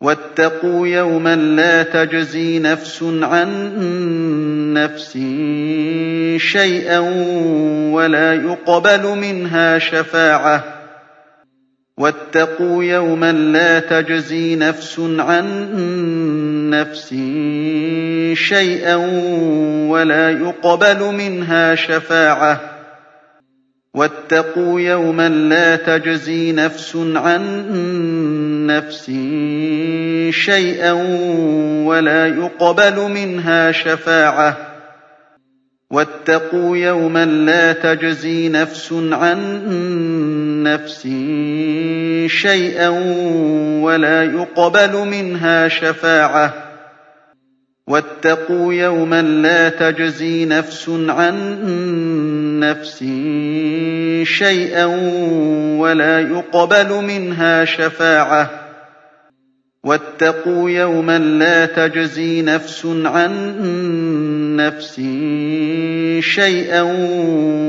وَاتَّقُوا يَوْمًا لَّا تَجْزِي نَفْسٌ عَن نَّفْسٍ شَيْئًا وَلَا يُقْبَلُ مِنْهَا شَفَاعَةٌ. وَاتَّقُوا يَوْمًا لَّا تَجْزِي نَفْسٌ عَن نَّفْسٍ شَيْئًا وَلَا يُقْبَلُ مِنْهَا شَفَاعَةٌ. وَاتَّقُوا يَوْمًا لَّا تَجْزِي نَفْسٌ عَن نَّفْسٍ شَيْئًا وَلَا يُقْبَلُ مِنْهَا شَفَاعَةٌ. وَاتَّقُوا يَوْمًا لَّا تَجْزِي نَفْسٌ عَن نَّفْسٍ شَيْئًا وَلَا يُقْبَلُ مِنْهَا شَفَاعَةٌ. وَاتَّقُوا يَوْمًا لَّا تَجْزِي نَفْسٌ عَن نَّفْسٍ شَيْئًا وَلَا يُقْبَلُ مِنْهَا شَفَاعَةٌ. وَاتَّقُوا يَوْمًا لَّا تَجْزِي نَفْسٌ عَن نَّفْسٍ شَيْئًا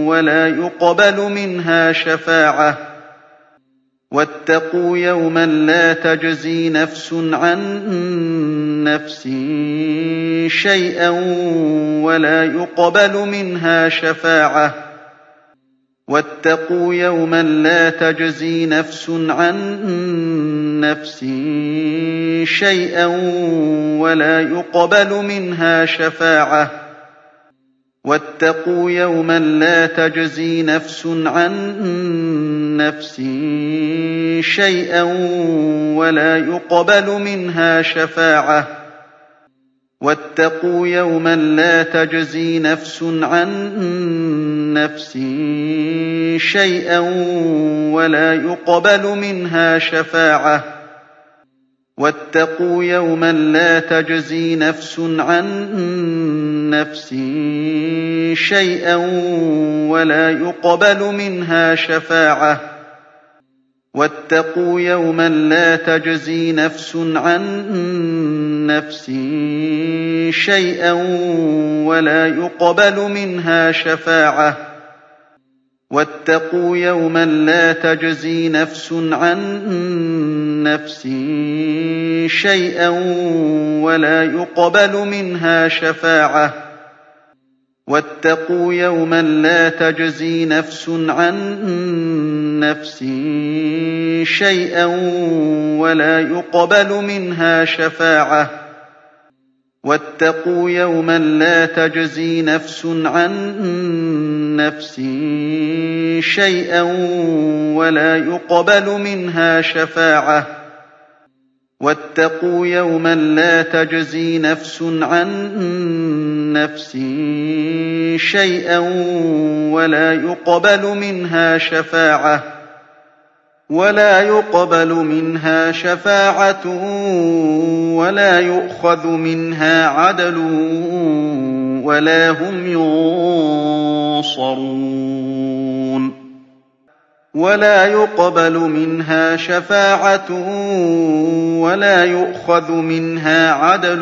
وَلَا يُقْبَلُ مِنْهَا شَفَاعَةٌ. وَاتَّقُوا يَوْمًا لَّا تَجْزِي نَفْسٌ عَن نَّفْسٍ شَيْئًا وَلَا يُقْبَلُ مِنْهَا شَفَاعَةٌ. وَاتَّقُوا يَوْمًا لَّا تَجْزِي نَفْسٌ عَن نَّفْسٍ شَيْئًا وَلَا يُقْبَلُ مِنْهَا شَفَاعَةٌ. وَاتَّقُوا يَوْمًا لَّا تَجْزِي نَفْسٌ عَن نَّفْسٍ شَيْئًا وَلَا يُقْبَلُ مِنْهَا شَفَاعَةٌ. وَاتَّقُوا يَوْمًا لَّا تَجْزِي نَفْسٌ عَن نَّفْسٍ شَيْئًا وَلَا يُقْبَلُ مِنْهَا شَفَاعَةٌ. وَاتَّقُوا يَوْمًا لَّا تَجْزِي نَفْسٌ عَن نَّفْسٍ شَيْئًا وَلَا يُقْبَلُ مِنْهَا شَفَاعَةٌ. وَاتَّقُوا يَوْمًا لَّا تَجْزِي نَفْسٌ عَن نَّفْسٍ شَيْئًا وَلَا يُقْبَلُ مِنْهَا شَفَاعَةٌ. وَاتَّقُوا يَوْمًا لَّا تَجْزِي نَفْسٌ عَن نَّفْسٍ شَيْئًا وَلَا يُقْبَلُ مِنْهَا شَفَاعَةٌ. وَاتَّقُوا يَوْمًا لَّا تَجْزِي نَفْسٌ عَن نَّفْسٍ شَيْئًا وَلَا يُقْبَلُ مِنْهَا شَفَاعَةٌ. وَاتَّقُوا يَوْمًا لَّا تَجْزِي نَفْسٌ عَن نَّفْسٍ شَيْئًا وَلَا يُقْبَلُ مِنْهَا شَفَاعَةٌ. وَاتَّقُوا يَوْمًا لَّا تَجْزِي نَفْسٌ عَن نَّفْسٍ شَيْئًا وَلَا يُقْبَلُ مِنْهَا شَفَاعَةٌ وَلَا يُقْبَلُ مِنْهَا شَفَاعَةٌ وَلَا يُؤْخَذُ مِنْهَا عَدْلٌ وَلَا هُمْ يُنصَرُونَ وَلَا يُقْبَلُ مِنْهَا شَفَاعَةٌ وَلَا يُؤْخَذُ مِنْهَا عَدْلٌ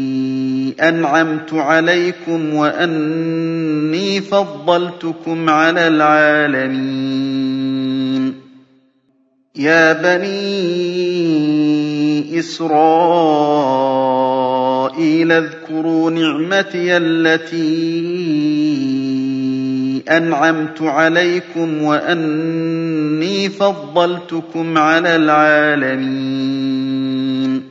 أَنْعَمْتُ عَلَيْكُمْ وَأَنِّي فَضَّلْتُكُمْ عَلَى الْعَالَمِينَ. يَا بَنِي إِسْرَائِيلَ اذْكُرُوا نِعْمَتِيَ الَّتِي أَنْعَمْتُ عَلَيْكُمْ وَأَنِّي فَضَّلْتُكُمْ عَلَى الْعَالَمِينَ.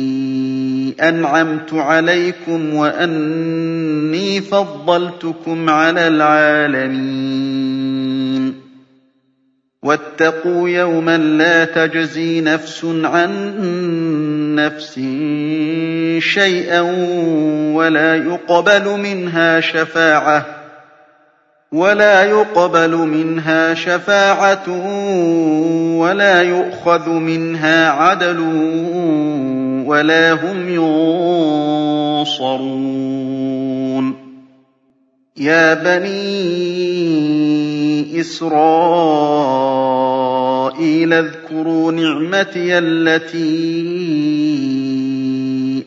أَنْعَمْتُ عَلَيْكُمْ وَأَنِّي فَضَّلْتُكُمْ عَلَى الْعَالَمِينَ. وَاتَّقُوا يَوْمًا لَّا تَجْزِي نَفْسٌ عَن نَّفْسٍ شَيْئًا وَلَا يُقْبَلُ مِنْهَا شَفَاعَةٌ ولا يقبل منها شفاعة ولا يؤخذ منها عدل ولا هم ينصرون. يا بني إسرائيل اذكروا نعمتي التي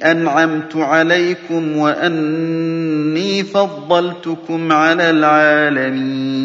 أنعمت عليكم وأني فضلتكم على العالمين.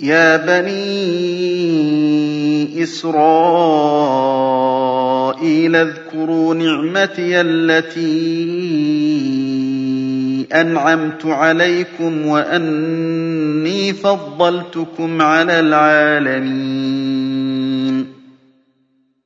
يا بني إسرائيل اذكروا نعمتي التي أنعمت عليكم وأني فضلتكم على العالمين.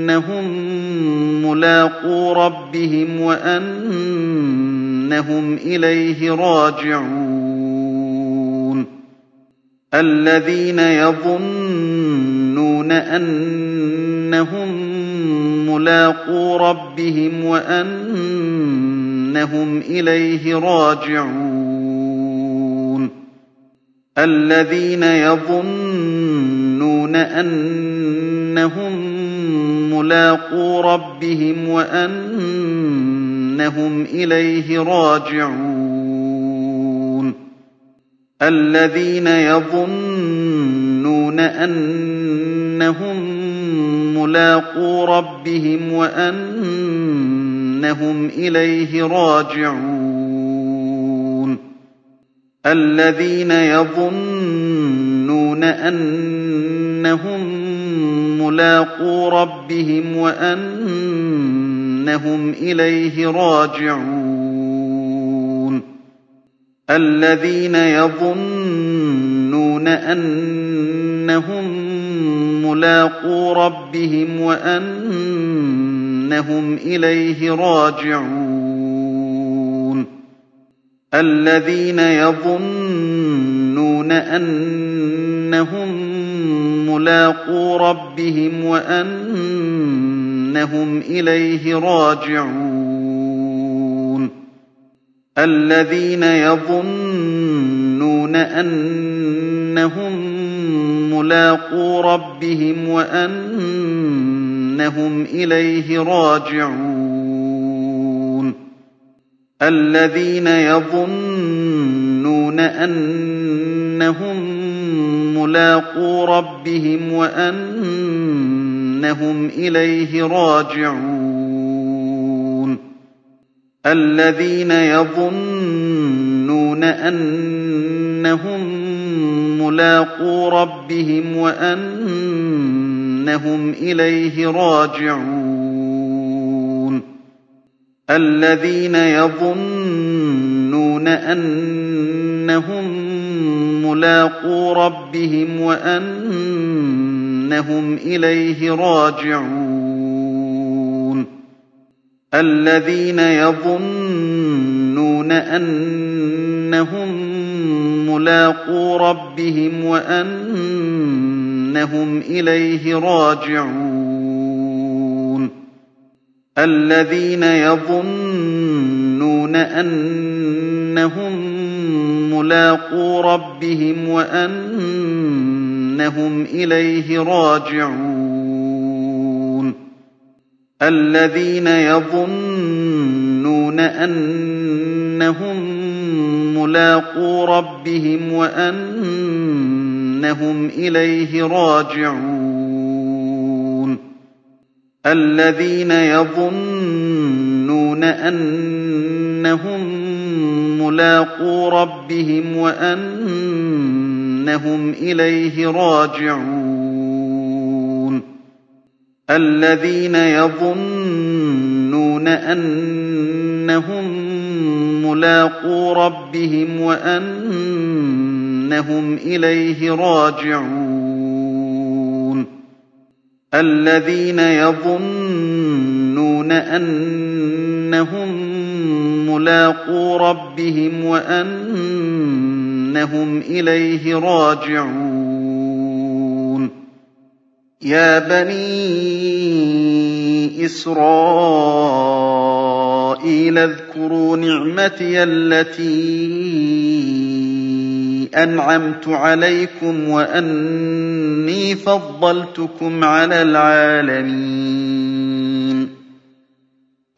أنهم ملاقو ربهم وأنهم إليه راجعون. الذين يظنون أنهم ملاقو ربهم وأنهم أنهم إليه راجعون. الذين يظنون أنهم ملاقو ربهم وأنهم إليه راجعون. الذين يظنون أنهم ملاقو ربهم وأنهم أنهم إليه راجعون. الَّذِينَ يَظُنُّونَ أَنَّهُم مُّلَاقُو رَبِّهِمْ وَأَنَّهُمْ إِلَيْهِ رَاجِعُونَ الَّذِينَ يَظُنُّونَ أَنَّهُم مُّلَاقُو رَبِّهِمْ وَأَنَّهُمْ إِلَيْهِ رَاجِعُونَ الَّذِينَ يَظُنُّونَ أَنَّهُم مُّلَاقُو رَبِّهِمْ وَأَنَّهُمْ إِلَيْهِ رَاجِعُونَ الَّذِينَ يَظُنُّونَ أَنَّهُم مُّلَاقُو رَبِّهِمْ وَأَنَّهُمْ إِلَيْهِ رَاجِعُونَ الَّذِينَ يَظُنُّونَ أَنَّهُم مُّلَاقُو رَبِّهِمْ وَأَنَّهُمْ إِلَيْهِ رَاجِعُونَ. الَّذِينَ يَظُنُّونَ أَنَّهُم مُّلَاقُو رَبِّهِمْ وَأَنَّهُمْ إِلَيْهِ رَاجِعُونَ. الَّذِينَ يَظُنُّونَ أَنَّهُم مُّلَاقُو رَبِّهِمْ وَأَنَّهُمْ إِلَيْهِ رَاجِعُونَ. الَّذِينَ يَظُنُّونَ أَنَّهُم مُّلَاقُو رَبِّهِمْ وَأَنَّهُمْ إِلَيْهِ رَاجِعُونَ. الَّذِينَ يَظُنُّونَ أَنَّهُم مُّلَاقُو رَبِّهِمْ وَأَنَّهُمْ إِلَيْهِ رَاجِعُونَ. الَّذِينَ يَظُنُّونَ أَنَّهُم مُّلَاقُو رَبِّهِمْ وَأَنَّهُمْ إِلَيْهِ رَاجِعُونَ. الَّذِينَ يَظُنُّونَ أَنَّهُم مُّلَاقُو رَبِّهِمْ وَأَنَّهُمْ إِلَيْهِ رَاجِعُونَ الَّذِينَ يَظُنُّونَ أَنَّهُم مُّلَاقُو رَبِّهِمْ وَأَنَّهُمْ إِلَيْهِ رَاجِعُونَ الَّذِينَ يَظُنُّونَ أَنَّهُم مُّلَاقُو رَبِّهِمْ وَأَنَّهُمْ إِلَيْهِ رَاجِعُونَ. يَا بَنِي إِسْرَائِيلَ اذْكُرُوا نِعْمَتِيَ الَّتِي أَنْعَمْتُ عَلَيْكُمْ وَأَنِّي فَضَّلْتُكُمْ عَلَى الْعَالَمِينَ.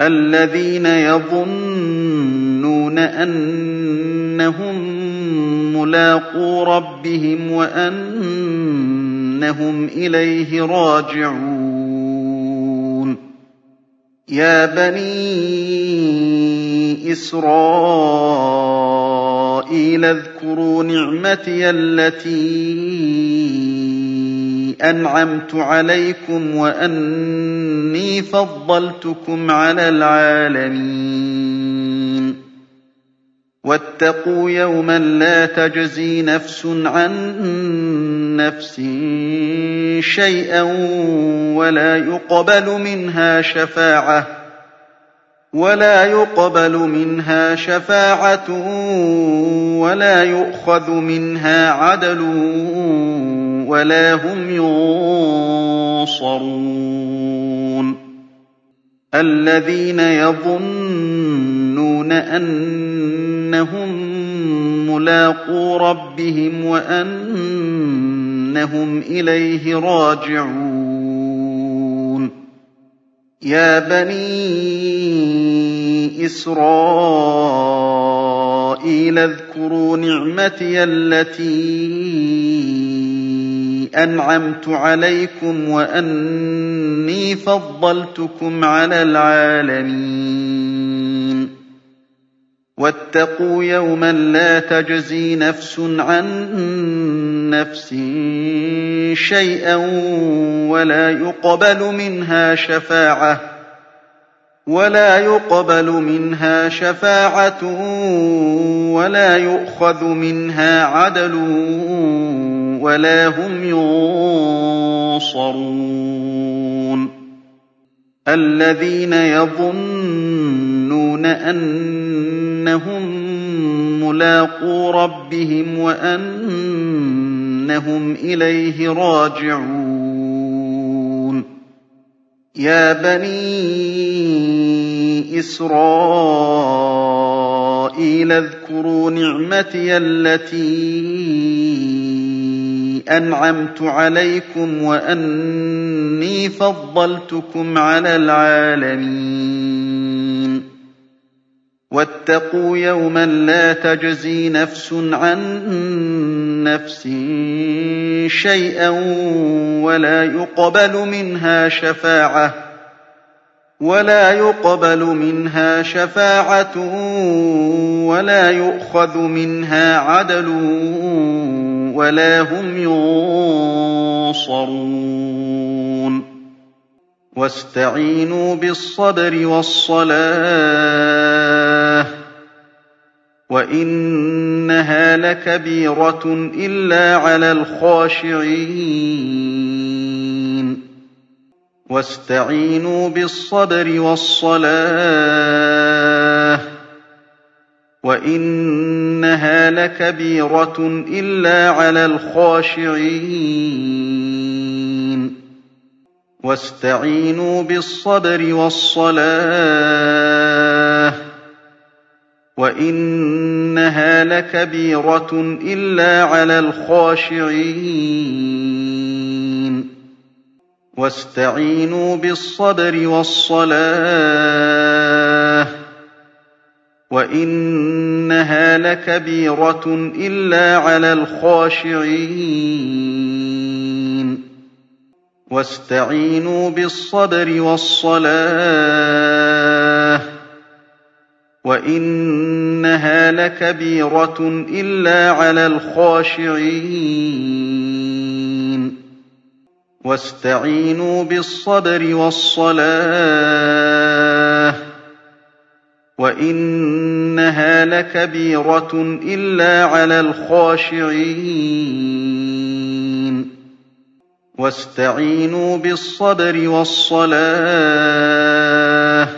الذين يظنون أنهم ملاقو ربهم وأنهم إليه راجعون. يا بني إسرائيل اذكروا نعمتي التي أنعمت عليكم وأني فضلتكم على العالمين. واتقوا يوما لا تجزي نفس عن نفس شيئا ولا يقبل منها شفاعة ولا يقبل منها شفاعة ولا يؤخذ منها عدل ولا هم ينصرون الذين يظنون أنهم ملاقو ربهم وأنهم إليه راجعون يا بني إسرائيل اذكروا نعمتي التي أنعمت عليكم وأني فضلتكم على العالمين. واتقوا يوما لا تجزي نفس عن نفس شيئا ولا يقبل منها شفاعة ولا يقبل منها شفاعة ولا يؤخذ منها عدل ولا هم ينصرون. الذين يظنون أنهم ملاقو ربهم وأنهم إليه راجعون. يا بني إسرائيل اذكروا نعمتي التي أنعمت عليكم وأني فضلتكم على العالمين. واتقوا يوما لا تجزي نفس عن نفس شيئا ولا يقبل منها شفاعة ولا يقبل منها شفاعة ولا يؤخذ منها عدل ولا هم ينصرون. واستعينوا بالصبر والصلاة. وإنها لكبيرة إلا على الخاشعين. واستعينوا بالصبر والصلاة. وَإِنَّهَا لَكَبِيرَةٌ إِلَّا عَلَى الْخَاشِعِينَ وَاسْتَعِينُوا بِالصَّبْرِ وَالصَّلَاةِ وَإِنَّهَا لَكَبِيرَةٌ إِلَّا عَلَى الْخَاشِعِينَ وَاسْتَعِينُوا بِالصَّبْرِ وَالصَّلَاةِ وَإِنَّهَا لَكَبِيرَةٌ إِلَّا عَلَى الْخَاشِعِينَ وَاسْتَعِينُوا بِالصَّبْرِ وَالصَّلَاةِ وَإِنَّهَا لَكَبِيرَةٌ إِلَّا عَلَى الْخَاشِعِينَ وَاسْتَعِينُوا بِالصَّبْرِ وَالصَّلَاةِ ۚ وَإِنَّهَا لَكَبِيرَةٌ إِلَّا عَلَى الْخَاشِعِينَ وَاسْتَعِينُوا بِالصَّبْرِ وَالصَّلَاةِ ۚ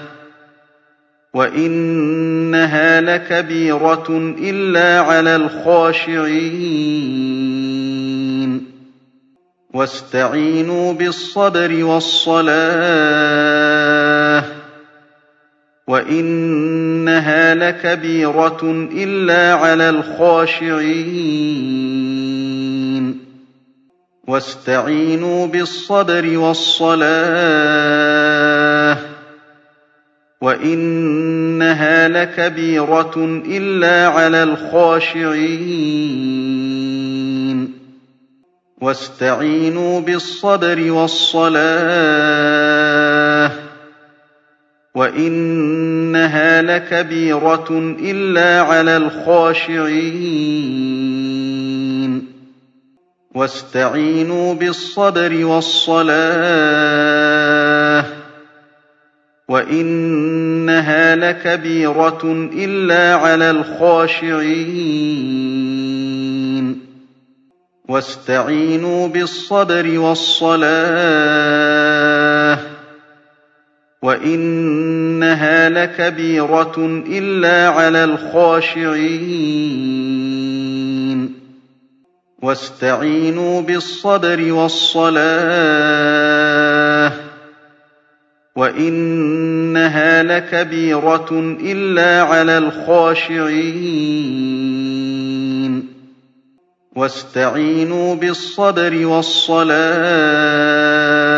وَإِنَّهَا لَكَبِيرَةٌ إِلَّا عَلَى الْخَاشِعِينَ وَاسْتَعِينُوا بِالصَّبْرِ وَالصَّلَاةِ ۚ وَإِنَّهَا لَكَبِيرَةٌ إِلَّا عَلَى الْخَاشِعِينَ وَاسْتَعِينُوا بِالصَّبْرِ وَالصَّلَاةِ ۚ وَإِنَّهَا لَكَبِيرَةٌ إِلَّا عَلَى الْخَاشِعِينَ وَاسْتَعِينُوا بِالصَّبْرِ وَالصَّلَاةِ ۚ وَإِنَّهَا لَكَبِيرَةٌ إِلَّا عَلَى الْخَاشِعِينَ وَاسْتَعِينُوا بِالصَّبْرِ وَالصَّلَاةِ ۚ وَإِنَّهَا لَكَبِيرَةٌ إِلَّا عَلَى الْخَاشِعِينَ وَاسْتَعِينُوا بِالصَّبْرِ وَالصَّلَاةِ ۚ وَإِنَّهَا لَكَبِيرَةٌ إِلَّا عَلَى الْخَاشِعِينَ وَاسْتَعِينُوا بِالصَّبْرِ وَالصَّلَاةِ ۚ وَإِنَّهَا لَكَبِيرَةٌ إِلَّا عَلَى الْخَاشِعِينَ وَاسْتَعِينُوا بِالصَّبْرِ وَالصَّلَاةِ ۚ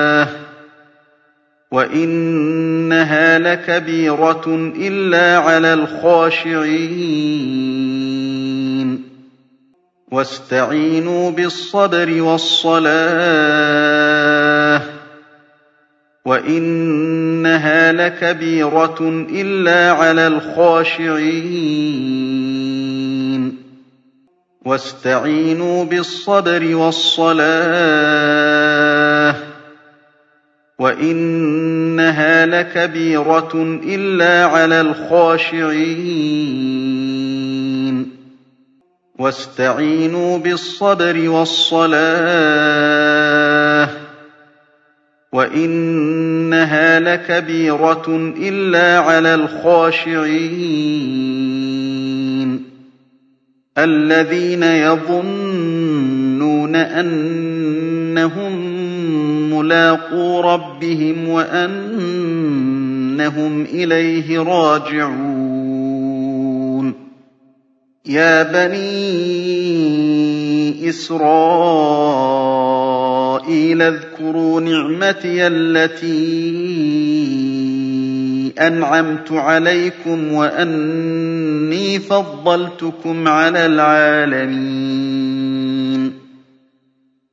وَإِنَّهَا لَكَبِيرَةٌ إِلَّا عَلَى الْخَاشِعِينَ وَاسْتَعِينُوا بِالصَّبْرِ وَالصَّلَاةِ ۚ وَإِنَّهَا لَكَبِيرَةٌ إِلَّا عَلَى الْخَاشِعِينَ وَاسْتَعِينُوا بِالصَّبْرِ وَالصَّلَاةِ ۚ وَإِنَّهَا لَكَبِيرَةٌ إِلَّا عَلَى الْخَاشِعِينَ وَاسْتَعِينُوا بِالصَّبْرِ وَالصَّلَاةِ ۚ وَإِنَّهَا لَكَبِيرَةٌ إِلَّا عَلَى الْخَاشِعِينَ الَّذِينَ يَظُنُّونَ أَنَّهُم مُّلَاقُو رَبِّهِمْ وَأَنَّهُمْ إِلَيْهِ رَاجِعُونَ. يَا بَنِي إِسْرَائِيلَ اذْكُرُوا نِعْمَتِيَ الَّتِي أَنْعَمْتُ عَلَيْكُمْ وَأَنِّي فَضَّلْتُكُمْ عَلَى الْعَالَمِينَ.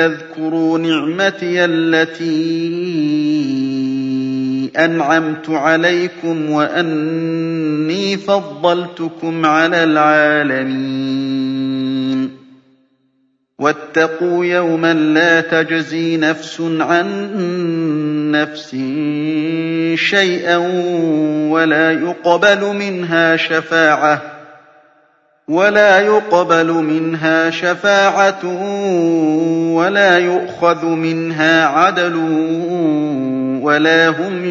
اذكروا نعمتي التي أنعمت عليكم وأني فضلتكم على العالمين. واتقوا يوما لا تجزي نفس عن نفس شيئا ولا يقبل منها شفاعة. ولا يقبل منها شفاعة ولا يؤخذ منها عدل ولا هم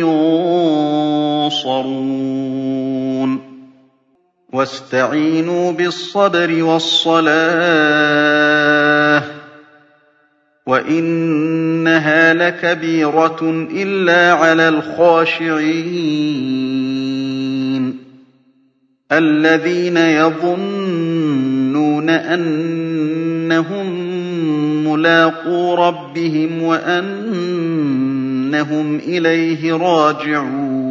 ينصرون. واستعينوا بالصبر والصلاة وإنها لكبيرة إلا على الخاشعين. الذين يظنون أنهم ملاقو ربهم وأنهم إليه راجعون.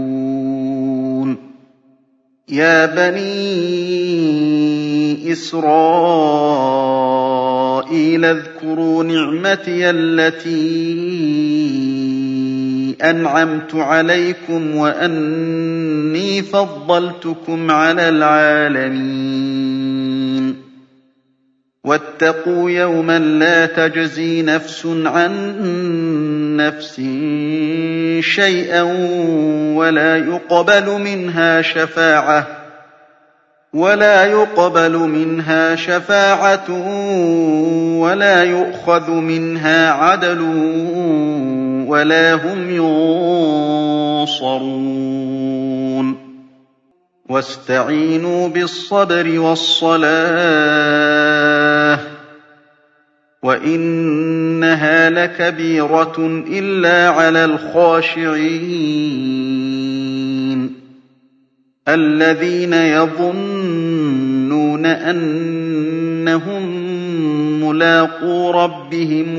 يا بني إسرائيل اذكروا نعمتي التي أنعمت عليكم وأني فضلتكم على العالمين. واتقوا يوما لا تجزي نفس عن نفس شيئا ولا يقبل منها شفاعة ولا يقبل منها شفاعة ولا يؤخذ منها عدل ولا هم ينصرون. واستعينوا بالصبر والصلاة. وإنها لكبيرة إلا على الخاشعين. الذين يظنون أنهم ملاقو ربهم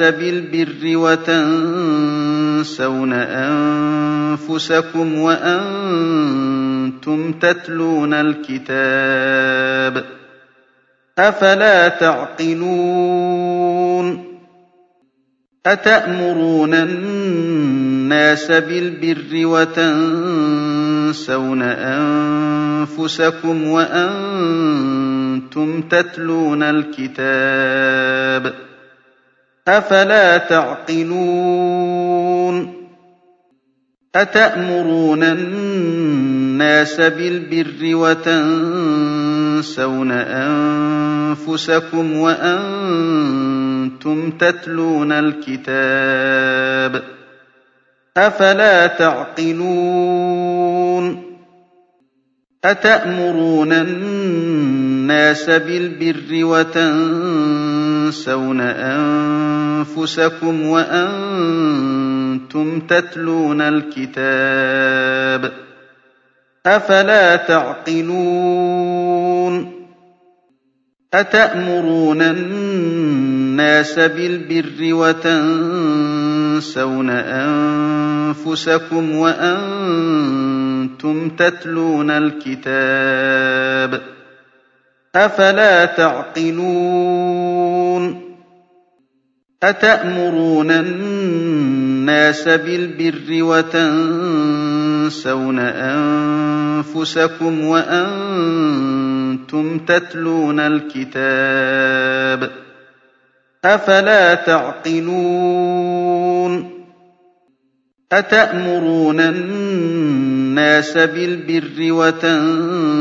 بالبر وتنسون أنفسكم وأنتم تتلون الكتاب ۖ أفلا تعقلون أتأمرون الناس بالبر وتنسون أنفسكم وأنتم تتلون الكتاب أفلا تعقلون؟ أتأمرون الناس بالبر وتنسون أنفسكم وأنتم تتلون الكتاب؟ أفلا تعقلون؟ أتأمرون الناس بالبر وتنسون أنفسكم وأنتم تتلون الكتاب أفلا تعقلون أتأمرون الناس بالبر وتنسون أنفسكم وأنتم تتلون الكتاب أفلا تعقلون أتأمرون الناس بالبر وتنسون أنفسكم وأنتم تتلون الكتاب أفلا تعقلون أتأمرون الناس بالبر وتنسون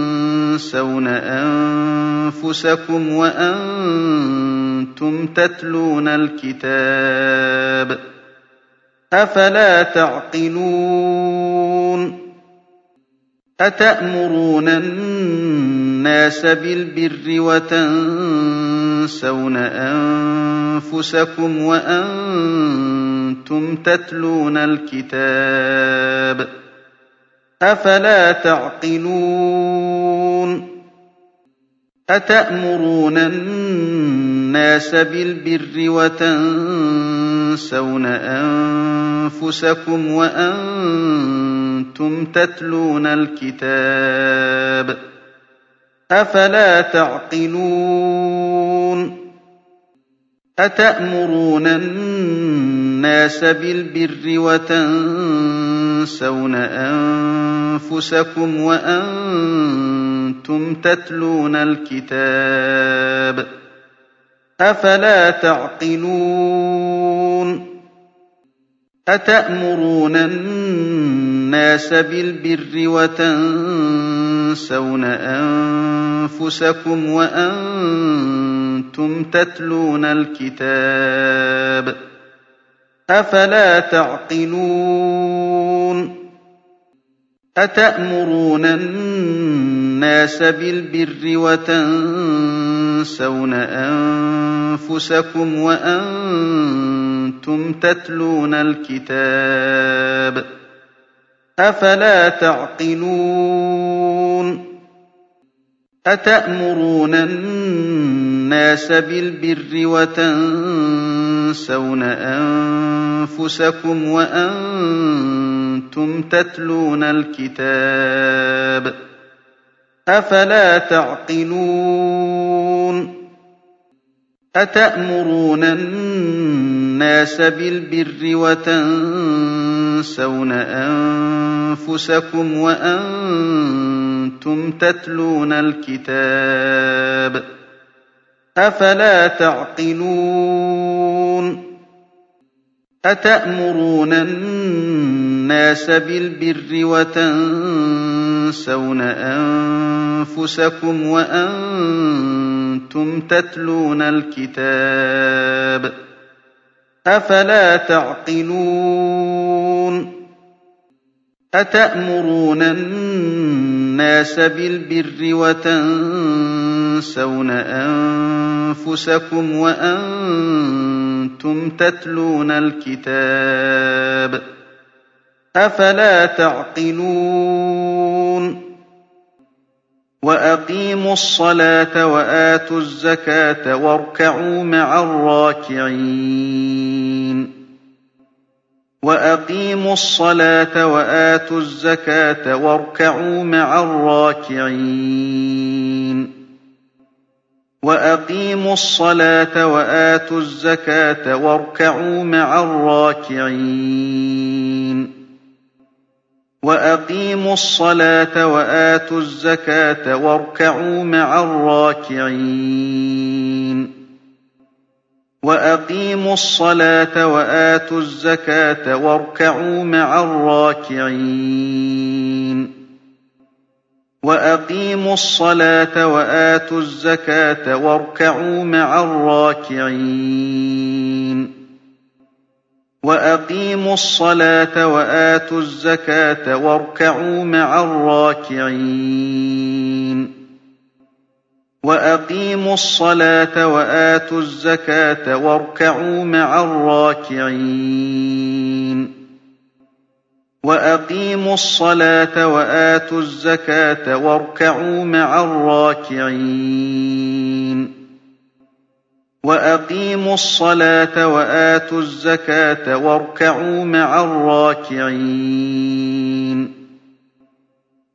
أنفسكم وأنتم تتلون الكتاب أفلا تعقلون أتأمرون الناس بالبر وتنسون أنفسكم وأنتم تتلون الكتاب أفلا تعقلون أتأمرون الناس بالبر وتنسون أنفسكم وأنتم تتلون الكتاب أفلا تعقلون أتأمرون الناس بالبر وتنسون أنفسكم وأنتم تتلون الكتاب أفلا تعقلون؟ أتأمرون الناس بالبر وتنسون أنفسكم وأنتم تتلون الكتاب؟ أفلا تعقلون؟ أتأمرون الناس بالبر وتنسون أنفسكم وأنتم تتلون الكتاب أفلا تعقلون أتأمرون الناس بالبر وتنسون أنفسكم وأنتم تتلون الكتاب أفلا تعقلون أتأمرون الناس بالبر وتنسون أنفسكم وأنتم تتلون الكتاب أفلا تعقلون أتأمرون الناس بالبر وتنسون أنفسكم وأنتم تتلون الكتاب أفلا تعقلون أتأمرون الناس بالبر وتنسون تَنسَوْنَ أَنفُسَكُمْ وَأَنتُمْ تَتْلُونَ الْكِتَابَ ۚ أَفَلَا تَعْقِلُونَ؟ وَأَقِيمُوا الصَّلَاةَ وَآتُوا الزَّكَاةَ وَارْكَعُوا مَعَ الرَّاكِعِينَ. وَأَقِيمُوا الصَّلَاةَ وَآتُوا الزَّكَاةَ وَارْكَعُوا مَعَ الرَّاكِعِينَ. وَأَقِيمُوا الصَّلَاةَ وَآتُوا الزَّكَاةَ وَارْكَعُوا مَعَ الرَّاكِعِينَ. وَأَقِيمُوا الصَّلَاةَ وَآتُوا الزَّكَاةَ وَارْكَعُوا مَعَ الرَّاكِعِينَ. وَأَقِيمُوا الصَّلَاةَ وَآتُوا الزَّكَاةَ وَارْكَعُوا مَعَ الرَّاكِعِينَ. وَأَقِيمُوا الصَّلَاةَ وَآتُوا الزَّكَاةَ وَارْكَعُوا مَعَ الرَّاكِعِينَ. وَأَقِيمُوا الصَّلَاةَ وَآتُوا الزَّكَاةَ وَارْكَعُوا مَعَ الرَّاكِعِينَ وَأَقِيمُوا الصَّلَاةَ وَآتُوا الزَّكَاةَ وَارْكَعُوا مَعَ الرَّاكِعِينَ وَأَقِيمُوا الصَّلَاةَ وَآتُوا الزَّكَاةَ وَارْكَعُوا مَعَ الرَّاكِعِينَ وَأَقِيمُوا الصَّلَاةَ وَآتُوا الزَّكَاةَ وَارْكَعُوا مَعَ الرَّاكِعِينَ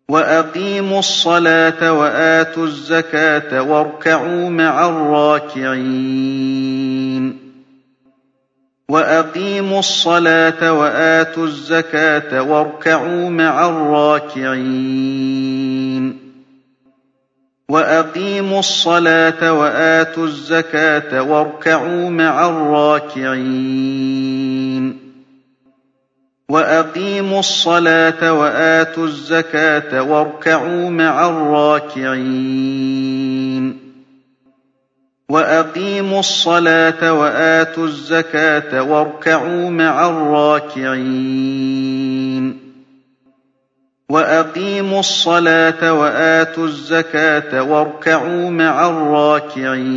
وَأَقِيمُوا الصَّلَاةَ وَآتُوا الزَّكَاةَ وَارْكَعُوا مَعَ الرَّاكِعِينَ وَأَقِيمُوا الصَّلَاةَ وَآتُوا الزَّكَاةَ وَارْكَعُوا مَعَ الرَّاكِعِينَ وَأَقِيمُوا الصَّلَاةَ وَآتُوا الزَّكَاةَ وَارْكَعُوا مَعَ الرَّاكِعِينَ وَأَقِيمُوا الصَّلَاةَ وَآتُوا الزَّكَاةَ وَارْكَعُوا مَعَ الرَّاكِعِينَ وَأَقِيمُوا الصَّلَاةَ وَآتُوا الزَّكَاةَ وَارْكَعُوا مَعَ الرَّاكِعِينَ وَأَقِيمُوا الصَّلَاةَ وَآتُوا الزَّكَاةَ وَارْكَعُوا مَعَ الرَّاكِعِينَ.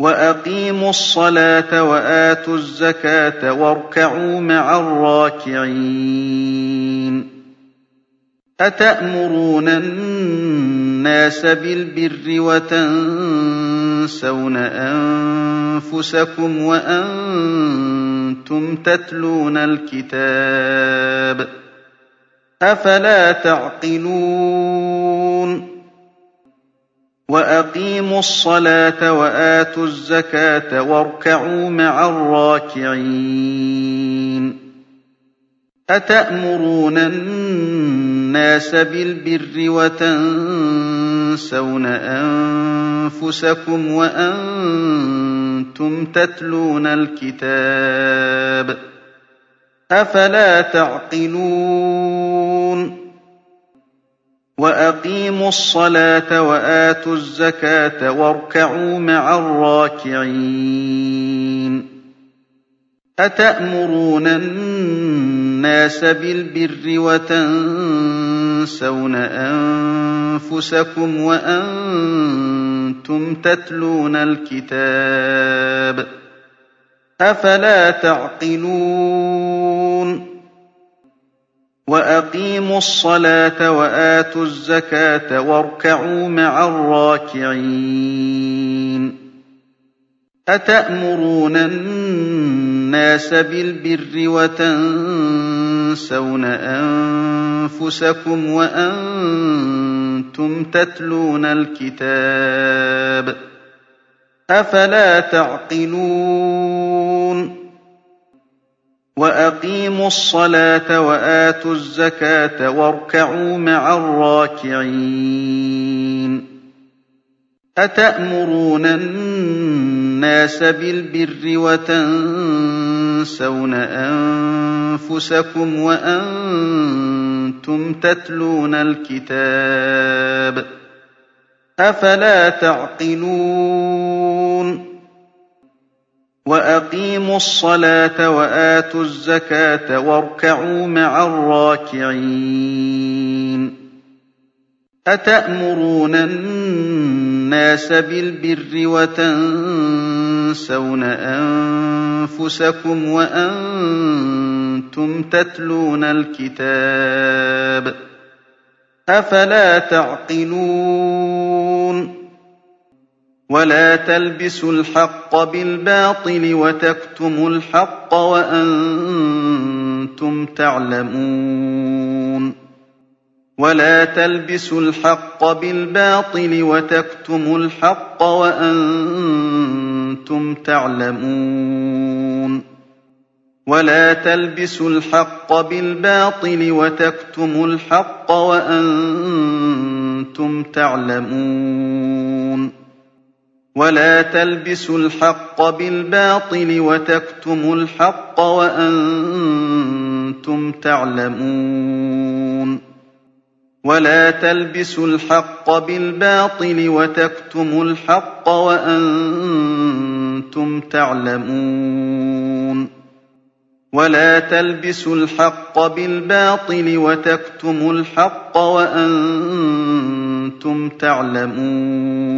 وَأَقِيمُوا الصَّلَاةَ وَآتُوا الزَّكَاةَ وَارْكَعُوا مَعَ الرَّاكِعِينَ. أَتَأْمُرُونَ النَّاسَ بِالْبِرِّ وَتَنسَوْنَ أَنفُسَكُمْ وَأَنتُمْ تَتْلُونَ الْكِتَابَ ۚ أَفَلَا تَعْقِلُونَ وَأَقِيمُوا الصَّلَاةَ وَآتُوا الزَّكَاةَ وَارْكَعُوا مَعَ الرَّاكِعِينَ أَتَأْمُرُونَ النَّاسَ بِالْبِرِّ وَتَنسَوْنَ أَنفُسَكُمْ وَأَنتُمْ تَتْلُونَ الْكِتَابَ ۚ أَفَلَا تَعْقِلُونَ وَأَقِيمُوا الصَّلَاةَ وَآتُوا الزَّكَاةَ وَارْكَعُوا مَعَ الرَّاكِعِينَ أَتَأْمُرُونَ النَّاسَ بِالْبِرِّ وَتَنسَوْنَ أَنفُسَكُمْ وَأَنتُمْ تَتْلُونَ الْكِتَابَ ۚ أَفَلَا تَعْقِلُونَ وَأَقِيمُوا الصَّلَاةَ وَآتُوا الزَّكَاةَ وَارْكَعُوا مَعَ الرَّاكِعِينَ أَتَأْمُرُونَ النَّاسَ بِالْبِرِّ وَتَنسَوْنَ أَنفُسَكُمْ وَأَنتُمْ تَتْلُونَ الْكِتَابَ ۚ أَفَلَا تَعْقِلُونَ وَأَقِيمُوا الصَّلَاةَ وَآتُوا الزَّكَاةَ وَارْكَعُوا مَعَ الرَّاكِعِينَ أَتَأْمُرُونَ النَّاسَ بِالْبِرِّ وَتَنسَوْنَ أَنفُسَكُمْ وَأَنتُمْ تَتْلُونَ الْكِتَابَ ۚ أَفَلَا تَعْقِلُونَ وَأَقِيمُوا الصَّلَاةَ وَآتُوا الزَّكَاةَ وَارْكَعُوا مَعَ الرَّاكِعِينَ أَتَأْمُرُونَ النَّاسَ بِالْبِرِّ وَتَنسَوْنَ أَنفُسَكُمْ وَأَنتُمْ تَتْلُونَ الْكِتَابَ ۚ أَفَلَا تَعْقِلُونَ وَلَا تَلْبِسُوا الْحَقَّ بِالْبَاطِلِ وَتَكْتُمُوا الْحَقَّ وَأَنتُمْ تَعْلَمُونَ وَلَا تَلْبِسُوا الْحَقَّ بِالْبَاطِلِ وَتَكْتُمُوا الْحَقَّ وَأَنتُمْ تَعْلَمُونَ وَلَا تَلْبِسُوا الْحَقَّ بِالْبَاطِلِ وَتَكْتُمُوا الْحَقَّ وَأَنتُمْ تَعْلَمُونَ وَلَا تَلْبِسُوا الْحَقَّ بِالْبَاطِلِ وَتَكْتُمُوا الْحَقَّ وَأَنتُمْ تَعْلَمُونَ وَلَا تَلْبِسُوا الْحَقَّ بِالْبَاطِلِ وَتَكْتُمُوا الْحَقَّ وَأَنتُمْ تَعْلَمُونَ وَلَا تَلْبِسُوا الْحَقَّ بِالْبَاطِلِ وَتَكْتُمُوا الْحَقَّ وَأَنتُمْ تَعْلَمُونَ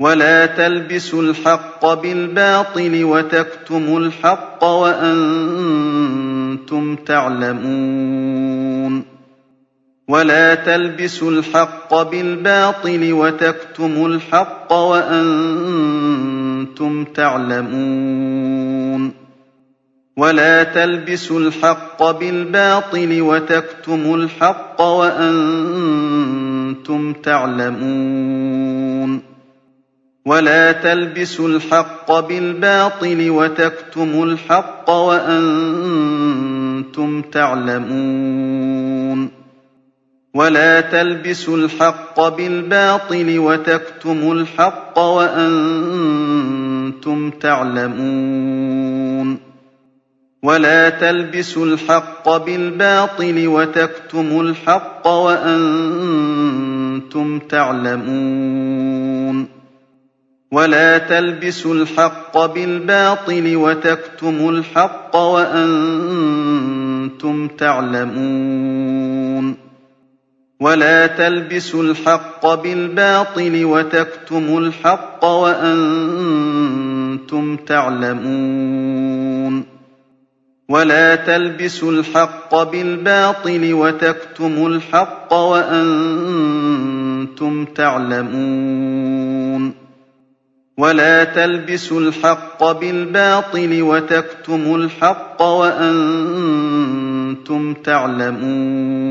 وَلَا تَلْبِسُوا الْحَقَّ بِالْبَاطِلِ وَتَكْتُمُوا الْحَقَّ وَأَنتُمْ تَعْلَمُونَ وَلَا تَلْبِسُوا الْحَقَّ بِالْبَاطِلِ وَتَكْتُمُوا الْحَقَّ وَأَنتُمْ تَعْلَمُونَ وَلَا تَلْبِسُوا الْحَقَّ بِالْبَاطِلِ وَتَكْتُمُوا الْحَقَّ وَأَنتُمْ تَعْلَمُونَ وَلَا تَلْبِسُوا الْحَقَّ بِالْبَاطِلِ وَتَكْتُمُوا الْحَقَّ وَأَنتُمْ تَعْلَمُونَ وَلَا تَلْبِسُوا الْحَقَّ بِالْبَاطِلِ وَتَكْتُمُوا الْحَقَّ وَأَنتُمْ تَعْلَمُونَ وَلَا تَلْبِسُوا الْحَقَّ بِالْبَاطِلِ وَتَكْتُمُوا الْحَقَّ وَأَنتُمْ تَعْلَمُونَ وَلَا تَلْبِسُوا الْحَقَّ بِالْبَاطِلِ وَتَكْتُمُوا الْحَقَّ وَأَنتُمْ تَعْلَمُونَ وَلَا تَلْبِسُوا الْحَقَّ بِالْبَاطِلِ وَتَكْتُمُوا الْحَقَّ وَأَنتُمْ تَعْلَمُونَ وَلَا تَلْبِسُوا الْحَقَّ بِالْبَاطِلِ وَتَكْتُمُوا الْحَقَّ وَأَنتُمْ تَعْلَمُونَ وَلَا تَلْبِسُوا الْحَقَّ بِالْبَاطِلِ وَتَكْتُمُوا الْحَقَّ وَأَنتُمْ تَعْلَمُونَ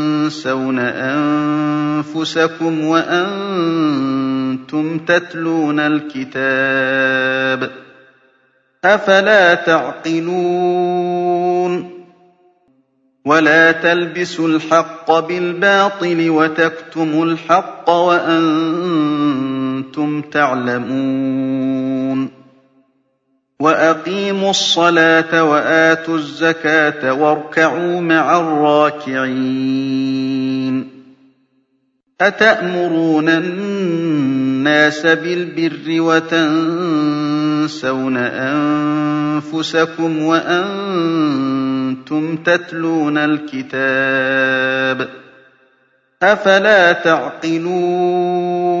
أَنفُسَكُمْ وَأَنتُمْ تَتْلُونَ الْكِتَابَ ۚ أَفَلَا تَعْقِلُونَ وَلَا تَلْبِسُوا الْحَقَّ بِالْبَاطِلِ وَتَكْتُمُوا الْحَقَّ وَأَنتُمْ تَعْلَمُونَ وَأَقِيمُوا الصَّلَاةَ وَآتُوا الزَّكَاةَ وَارْكَعُوا مَعَ الرَّاكِعِينَ أَتَأْمُرُونَ النَّاسَ بِالْبِرِّ وَتَنسَوْنَ أَنفُسَكُمْ وَأَنتُمْ تَتْلُونَ الْكِتَابَ ۚ أَفَلَا تَعْقِلُونَ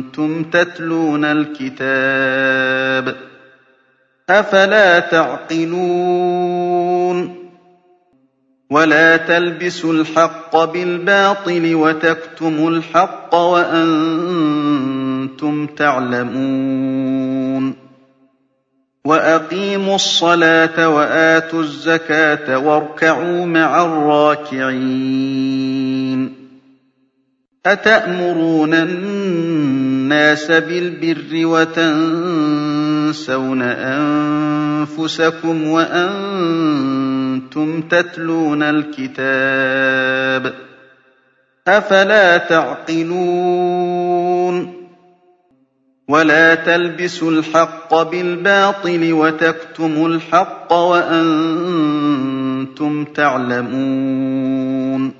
كنتم تتلون الكتاب أفلا تعقلون ولا تلبسوا الحق بالباطل وتكتموا الحق وأنتم تعلمون وأقيموا الصلاة وآتوا الزكاة واركعوا مع الراكعين أتأمرون الناس بِالْبِرِّ وَتَنسَوْنَ أَنفُسَكُمْ وَأَنتُمْ تَتْلُونَ الْكِتَابَ ۚ أَفَلَا تَعْقِلُونَ وَلَا تَلْبِسُوا الْحَقَّ بِالْبَاطِلِ وَتَكْتُمُوا الْحَقَّ وَأَنتُمْ تَعْلَمُونَ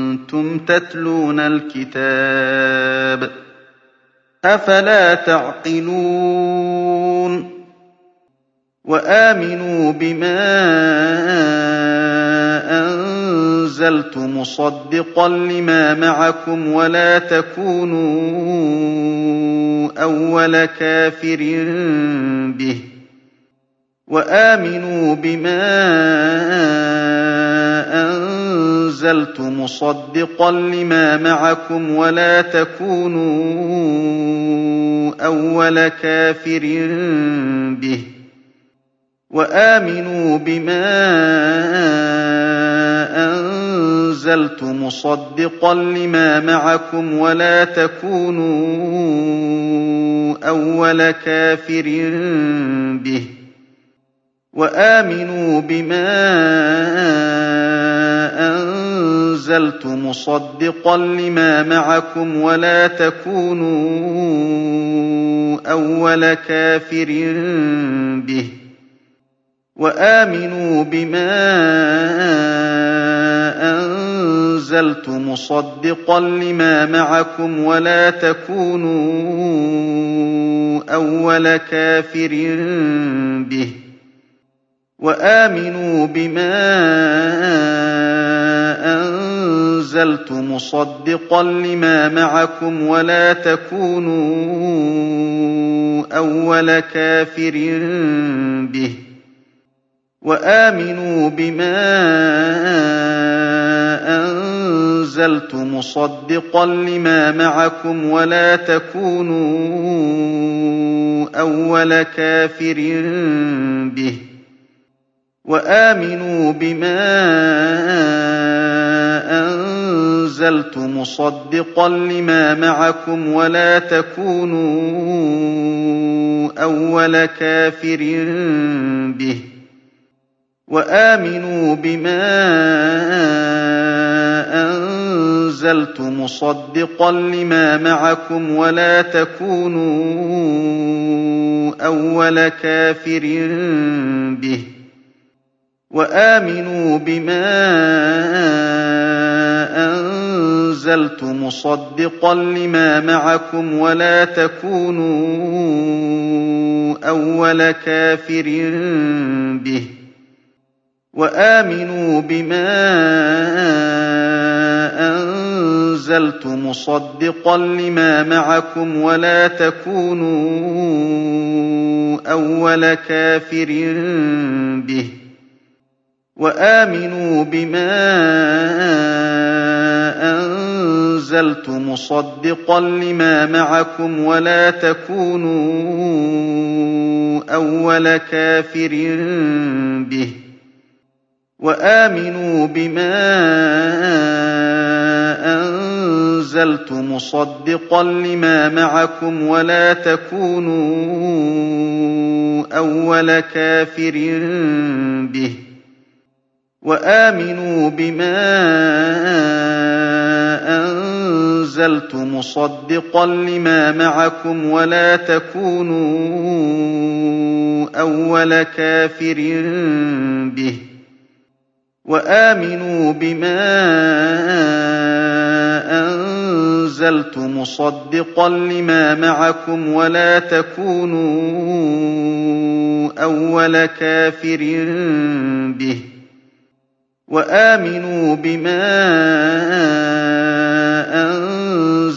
وَآمِنُوا بِمَا أَنزَلْتُ مُصَدِّقًا لِّمَا مَعَكُمْ وَلَا تَكُونُوا أَوَّلَ كَافِرٍ بِهِ ۖ وَآمِنُوا بِمَا أَنزَلْتُ مُصَدِّقًا لِّمَا مَعَكُمْ وَلَا تَكُونُوا أَوَّلَ كَافِرٍ بِهِ ۖ وَآمِنُوا بِمَا أَنزَلْتُ مُصَدِّقًا لِّمَا مَعَكُمْ وَلَا تَكُونُوا أَوَّلَ كَافِرٍ بِهِ ۖ وَآمِنُوا بِمَا أَنزَلْتُ مُصَدِّقًا لِّمَا مَعَكُمْ وَلَا تَكُونُوا أَوَّلَ كَافِرٍ بِهِ ۖ وَآمِنُوا بِمَا أَنزَلْتُ مُصَدِّقًا لِّمَا مَعَكُمْ وَلَا تَكُونُوا أَوَّلَ كَافِرٍ بِهِ ۖ وَآمِنُوا بِمَا أَنزَلْتُ مُصَدِّقًا لِّمَا مَعَكُمْ وَلَا تَكُونُوا أَوَّلَ كَافِرٍ بِهِ ۖ وَآمِنُوا بِمَا أَنزَلْتُ مُصَدِّقًا لِّمَا مَعَكُمْ وَلَا تَكُونُوا أَوَّلَ كَافِرٍ بِهِ ۖ وَآمِنُوا بِمَا أَنزَلْتُ مُصَدِّقًا لِّمَا مَعَكُمْ وَلَا تَكُونُوا أَوَّلَ كَافِرٍ بِهِ ۖ وَآمِنُوا بِمَا أَنزَلْتُ مُصَدِّقًا لِّمَا مَعَكُمْ وَلَا تَكُونُوا أَوَّلَ كَافِرٍ بِهِ ۖ وَآمِنُوا بِمَا أَنزَلْتُ مُصَدِّقًا لِّمَا مَعَكُمْ وَلَا تَكُونُوا أَوَّلَ كَافِرٍ بِهِ ۖ وَآمِنُوا بِمَا أَنزَلْتُ مُصَدِّقًا لِّمَا مَعَكُمْ وَلَا تَكُونُوا أَوَّلَ كَافِرٍ بِهِ ۖ وَآمِنُوا بِمَا أَنزَلْتُ مُصَدِّقًا لِّمَا مَعَكُمْ وَلَا تَكُونُوا أَوَّلَ كَافِرٍ بِهِ ۖ وَآمِنُوا بِمَا أَنزَلْتُ مُصَدِّقًا لِّمَا مَعَكُمْ وَلَا تَكُونُوا أَوَّلَ كَافِرٍ بِهِ وَآمِنُوا بِمَا أَنزَلْتُ مُصَدِّقًا لِّمَا مَعَكُمْ وَلَا تَكُونُوا أَوَّلَ كَافِرٍ بِهِ وَآمِنُوا بِمَا أَنزَلْتُ مُصَدِّقًا لِّمَا مَعَكُمْ وَلَا تَكُونُوا أَوَّلَ كَافِرٍ بِهِ وَآمِنُوا بِمَا أَنزَلْتُ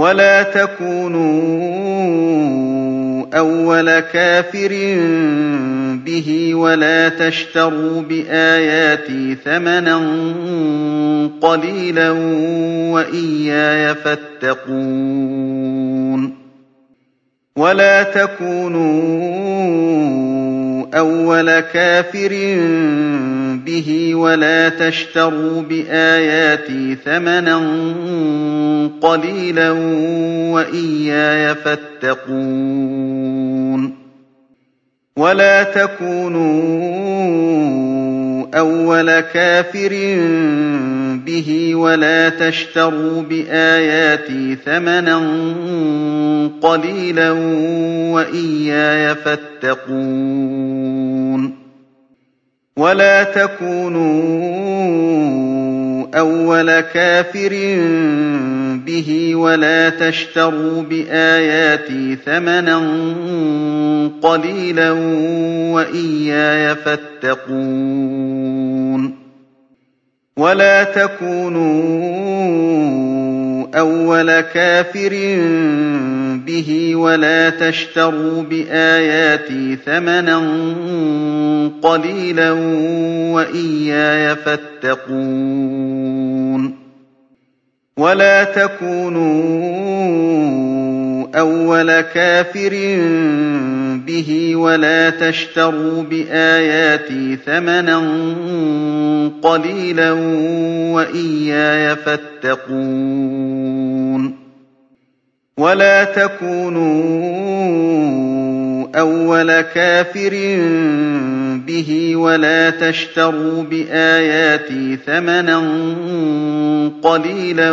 وَلَا تَكُونُوا أَوَّلَ كَافِرٍ بِهِ وَلَا تَشْتَرُوا بِآيَاتِي ثَمَنًا قَلِيلًا وَإِيَّايَ فَاتَّقُونِ وَلَا تَكُونُوا أَوَّلَ كَافِرٍ بِهِ وَلَا تَشْتَرُوا بِآيَاتِي ثَمَنًا قَلِيلًا وَإِيَّايَ فَاتَّقُونِ. وَلَا تَكُونُوا أَوَّلَ كَافِرٍ بِهِ وَلَا تَشْتَرُوا بِآيَاتِي ثَمَنًا قَلِيلًا وَإِيَّايَ فَاتَّقُونِ. وَلَا تَكُونُوا أَوَّلَ كَافِرٍ بِهِ وَلَا تَشْتَرُوا بِآيَاتِي ثَمَنًا قَلِيلًا وَإِيَّايَ فَاتَّقُونِ. وَلَا تَكُونُوا أَوَّلَ كَافِرٍ بِهِ وَلَا تَشْتَرُوا بِآيَاتِي ثَمَنًا قَلِيلًا وَإِيَّايَ فَاتَّقُونِ. وَلَا تَكُونُوا أَوَّلَ كَافِرٍ بِهِ وَلَا تَشْتَرُوا بِآيَاتِي ثَمَنًا قَلِيلًا وَإِيَّايَ فَاتَّقُونِ. وَلَا تَكُونُوا أَوَّلَ كَافِرٍ بِهِ وَلَا تَشْتَرُوا بِآيَاتِي ثَمَنًا قَلِيلًا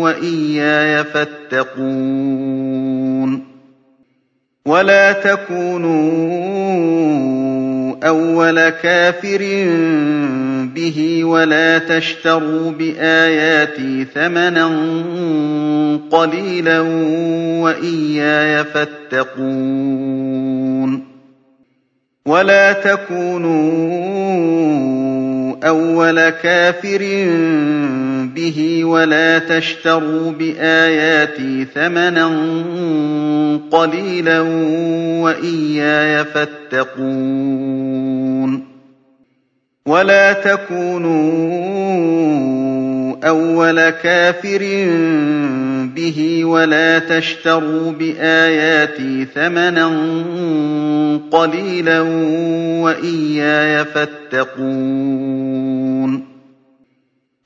وَإِيَّايَ فَاتَّقُونِ. وَلَا تَكُونُوا أَوَّلَ كَافِرٍ بِهِ وَلَا تَشْتَرُوا بِآيَاتِي ثَمَنًا قَلِيلًا وَإِيَّايَ فَاتَّقُونِ وَلَا تَكُونُوا أَوَّلَ كَافِرٍ بِهِ وَلَا تَشْتَرُوا بِآيَاتِي ثَمَنًا قَلِيلًا وَإِيَّايَ فَاتَّقُونِ وَلَا تَكُونُوا أَوَّلَ كَافِرٍ بِهِ وَلَا تَشْتَرُوا بِآيَاتِي ثَمَنًا قَلِيلًا وَإِيَّايَ فَاتَّقُونِ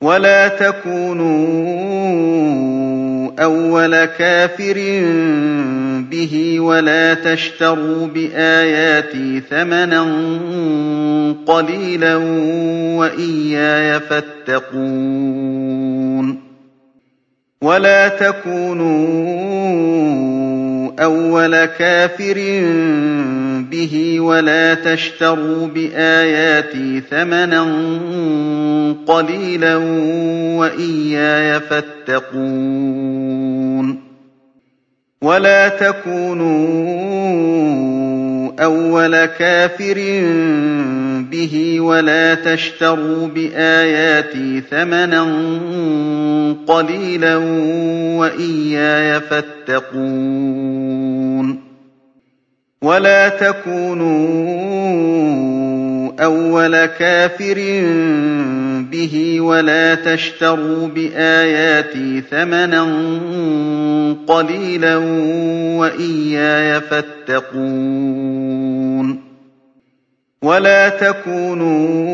وَلَا تَكُونُوا أَوَّلَ كَافِرٍ بِهِ وَلَا تَشْتَرُوا بِآيَاتِي ثَمَنًا قَلِيلًا وَإِيَّايَ فَاتَّقُونِ وَلَا تَكُونُوا أَوَّلَ كَافِرٍ بِهِ وَلَا تَشْتَرُوا بِآيَاتِي ثَمَنًا قَلِيلًا وَإِيَّايَ فَاتَّقُونِ وَلَا تَكُونُوا أول كافر به ولا تشتروا بآياتي ثمنا قليلا وإياي فاتقون ولا تكونوا أول كافر به ولا تشتروا بآياتي ثمنا قليلا وإياي فاتقون. ولا تكونوا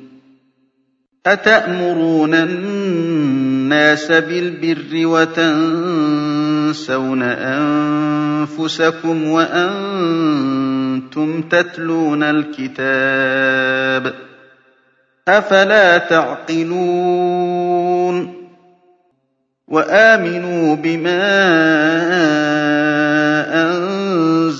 أتأمرون الناس بالبر وتنسون أنفسكم وأنتم تتلون الكتاب أفلا تعقلون وآمنوا بما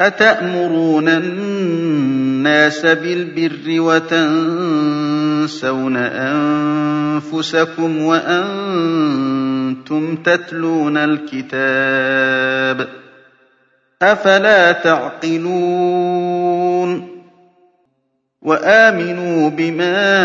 أَتَأْمُرُونَ النَّاسَ بِالْبِرِّ وَتَنسَوْنَ أَنفُسَكُمْ وَأَنتُمْ تَتْلُونَ الْكِتَابَ ۚ أَفَلَا تَعْقِلُونَ وَآمِنُوا بِمَا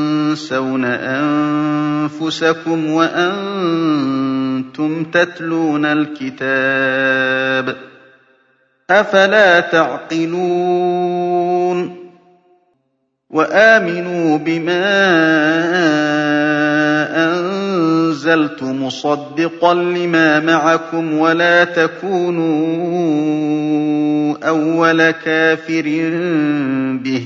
أَنفُسَكُمْ وَأَنتُمْ تَتْلُونَ الْكِتَابَ ۚ أَفَلَا تَعْقِلُونَ وَآمِنُوا بِمَا أَنزَلْتُ مُصَدِّقًا لِّمَا مَعَكُمْ وَلَا تَكُونُوا أَوَّلَ كَافِرٍ بِهِ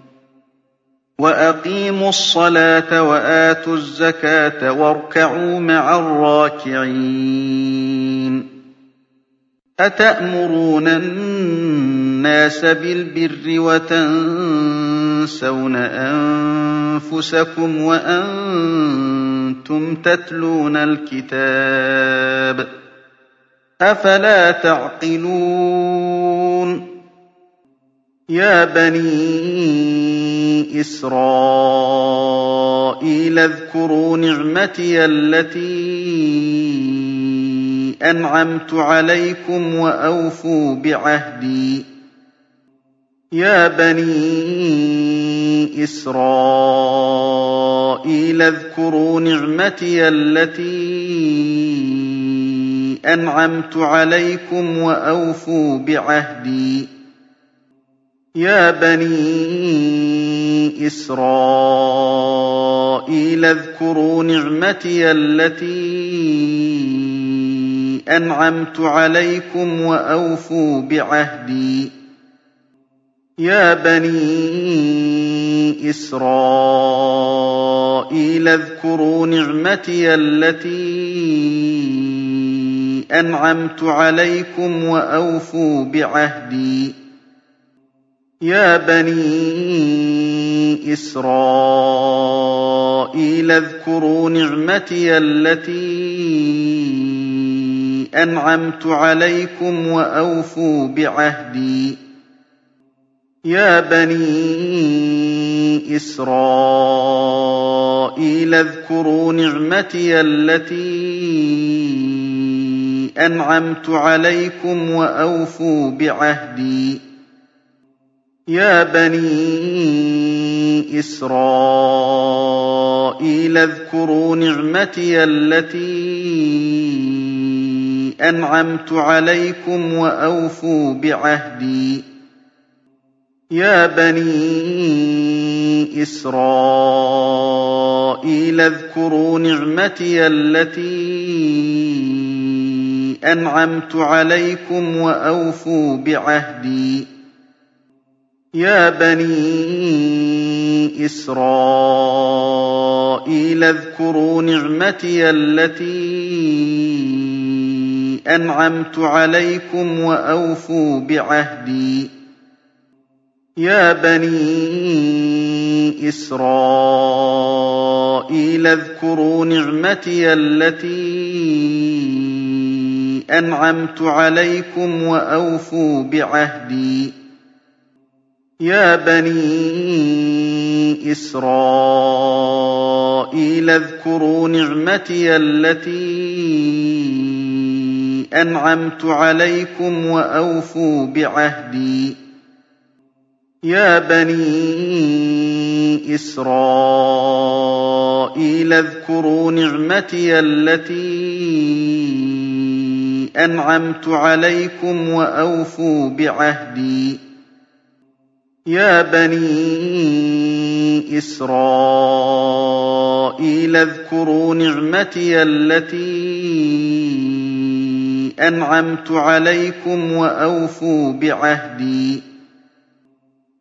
وَأَقِيمُوا الصَّلَاةَ وَآتُوا الزَّكَاةَ وَارْكَعُوا مَعَ الرَّاكِعِينَ أَتَأْمُرُونَ النَّاسَ بِالْبِرِّ وَتَنسَوْنَ أَنفُسَكُمْ وَأَنتُمْ تَتْلُونَ الْكِتَابَ ۚ أَفَلَا تَعْقِلُونَ يَا بَنِي إِسْرَائِيلَ اذْكُرُوا نِعْمَتِيَ الَّتِي أَنْعَمْتُ عَلَيْكُمْ وَأَوْفُوا بِعَهْدِي. يَا بَنِي إِسْرَائِيلَ اذْكُرُوا نِعْمَتِيَ الَّتِي أَنْعَمْتُ عَلَيْكُمْ وَأَوْفُوا بِعَهْدِي. يَا بَنِي إِسْرَائِيلَ اذْكُرُوا نِعْمَتِيَ الَّتِي أَنْعَمْتُ عَلَيْكُمْ وَأَوْفُوا بِعَهْدِي. يَا بَنِي إِسْرَائِيلَ اذْكُرُوا نِعْمَتِيَ الَّتِي أَنْعَمْتُ عَلَيْكُمْ وَأَوْفُوا بِعَهْدِي. يَا بَنِي إِسْرَائِيلَ اذْكُرُوا نِعْمَتِيَ الَّتِي أَنْعَمْتُ عَلَيْكُمْ وَأَوْفُوا بِعَهْدِي. يَا بَنِي إِسْرَائِيلَ اذْكُرُوا نِعْمَتِيَ الَّتِي أَنْعَمْتُ عَلَيْكُمْ وَأَوْفُوا بِعَهْدِي. يَا بَنِي إِسْرَائِيلَ اذْكُرُوا نِعْمَتِيَ الَّتِي أَنْعَمْتُ عَلَيْكُمْ وَأَوْفُوا بِعَهْدِي. يَا بَنِي إِسْرَائِيلَ اذْكُرُوا نِعْمَتِيَ الَّتِي أَنْعَمْتُ عَلَيْكُمْ وَأَوْفُوا بِعَهْدِي. يَا بَنِي إِسْرَائِيلَ اذْكُرُوا نِعْمَتِيَ الَّتِي أَنْعَمْتُ عَلَيْكُمْ وَأَوْفُوا بِعَهْدِي. يَا بَنِي إِسْرَائِيلَ اذْكُرُوا نِعْمَتِيَ الَّتِي أَنْعَمْتُ عَلَيْكُمْ وَأَوْفُوا بِعَهْدِي. يَا بَنِي إِسْرَائِيلَ اذْكُرُوا نِعْمَتِيَ الَّتِي أَنْعَمْتُ عَلَيْكُمْ وَأَوْفُوا بِعَهْدِي. يَا بَنِي إِسْرَائِيلَ اذْكُرُوا نِعْمَتِيَ الَّتِي أَنْعَمْتُ عَلَيْكُمْ وَأَوْفُوا بِعَهْدِي. يَا بَنِي إِسْرَائِيلَ اذْكُرُوا نِعْمَتِيَ الَّتِي أَنْعَمْتُ عَلَيْكُمْ وَأَوْفُوا بِعَهْدِي.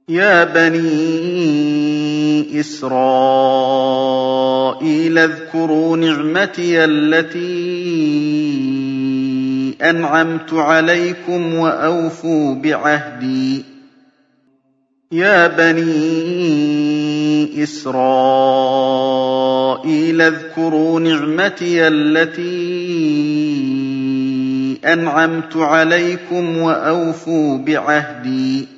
يَا بَنِي إِسْرَائِيلَ اذْكُرُوا نِعْمَتِيَ الَّتِي أَنْعَمْتُ عَلَيْكُمْ وَأَوْفُوا بِعَهْدِي. يَا إِسْرَائِيلَ اذْكُرُوا نِعْمَتِيَ الَّتِي أَنْعَمْتُ عَلَيْكُمْ وَأَوْفُوا بِعَهْدِي.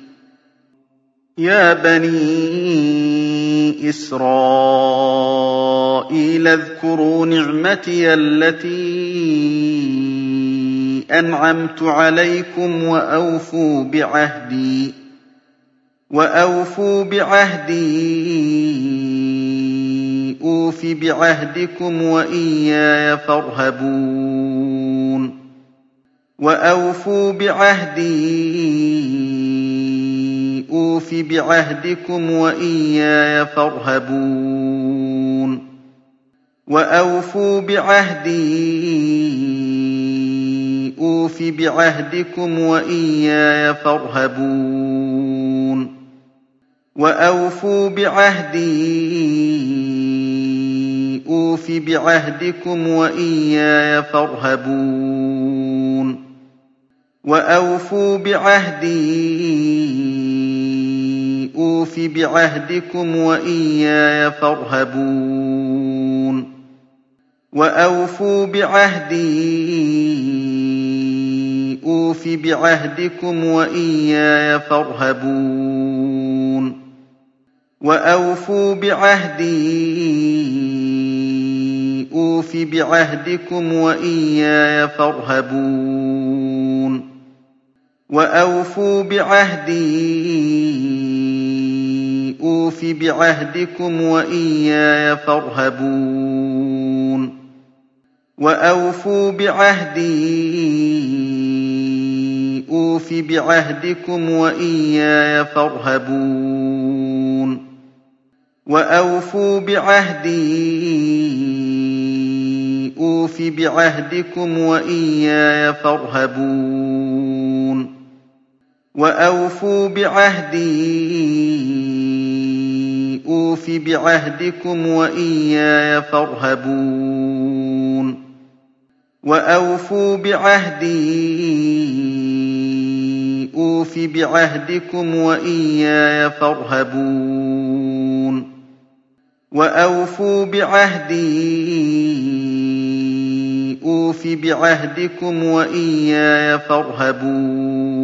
يَا بَنِي إِسْرَائِيلَ اذْكُرُوا نِعْمَتِيَ الَّتِي أَنْعَمْتُ عَلَيْكُمْ وَأَوْفُوا بِعَهْدِي. وَأَوْفُوا بِعَهْدِي أُوفِ بِعَهْدِكُمْ وَإِيَّايَ فَارْهَبُونِ. وَأَوْفُوا بِعَهْدِي أوف بعهدكم وإياي فارهبون. وأوفوا بعهدي أوف بعهدكم وإياي فارهبون. وأوفوا بعهدي أوف بعهدكم وإياي فارهبون. وأوفوا بعهدي أوف بعهدكم وإياي فارهبون. وأوفوا بعهدي أوف بعهدكم وإياي فارهبون. وأوفوا بعهدي أوف بعهدكم وإياي فارهبون. وأوفوا بعهدي أوف بعهدكم وإياي فارهبون. وأوفوا بعهدي أوف بعهدكم وإياي فارهبون. وأوفوا بعهدي أوف بعهدكم وإياي فارهبون. وأوفوا بعهدي أوف بعهدكم وإياي فارهبون. وأوفوا بعهدي أوف بعهدكم وإياي فارهبون. وأوفوا بعهدي أوف بعهدكم وإياي فارهبون.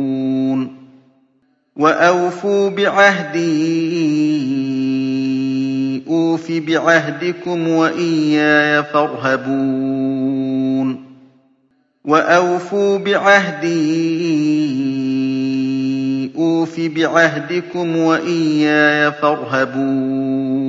وأوفوا بعهدي أوف بعهدكم وإياي فارهبون. وأوفوا بعهدي أوف بعهدكم وإياي فارهبون.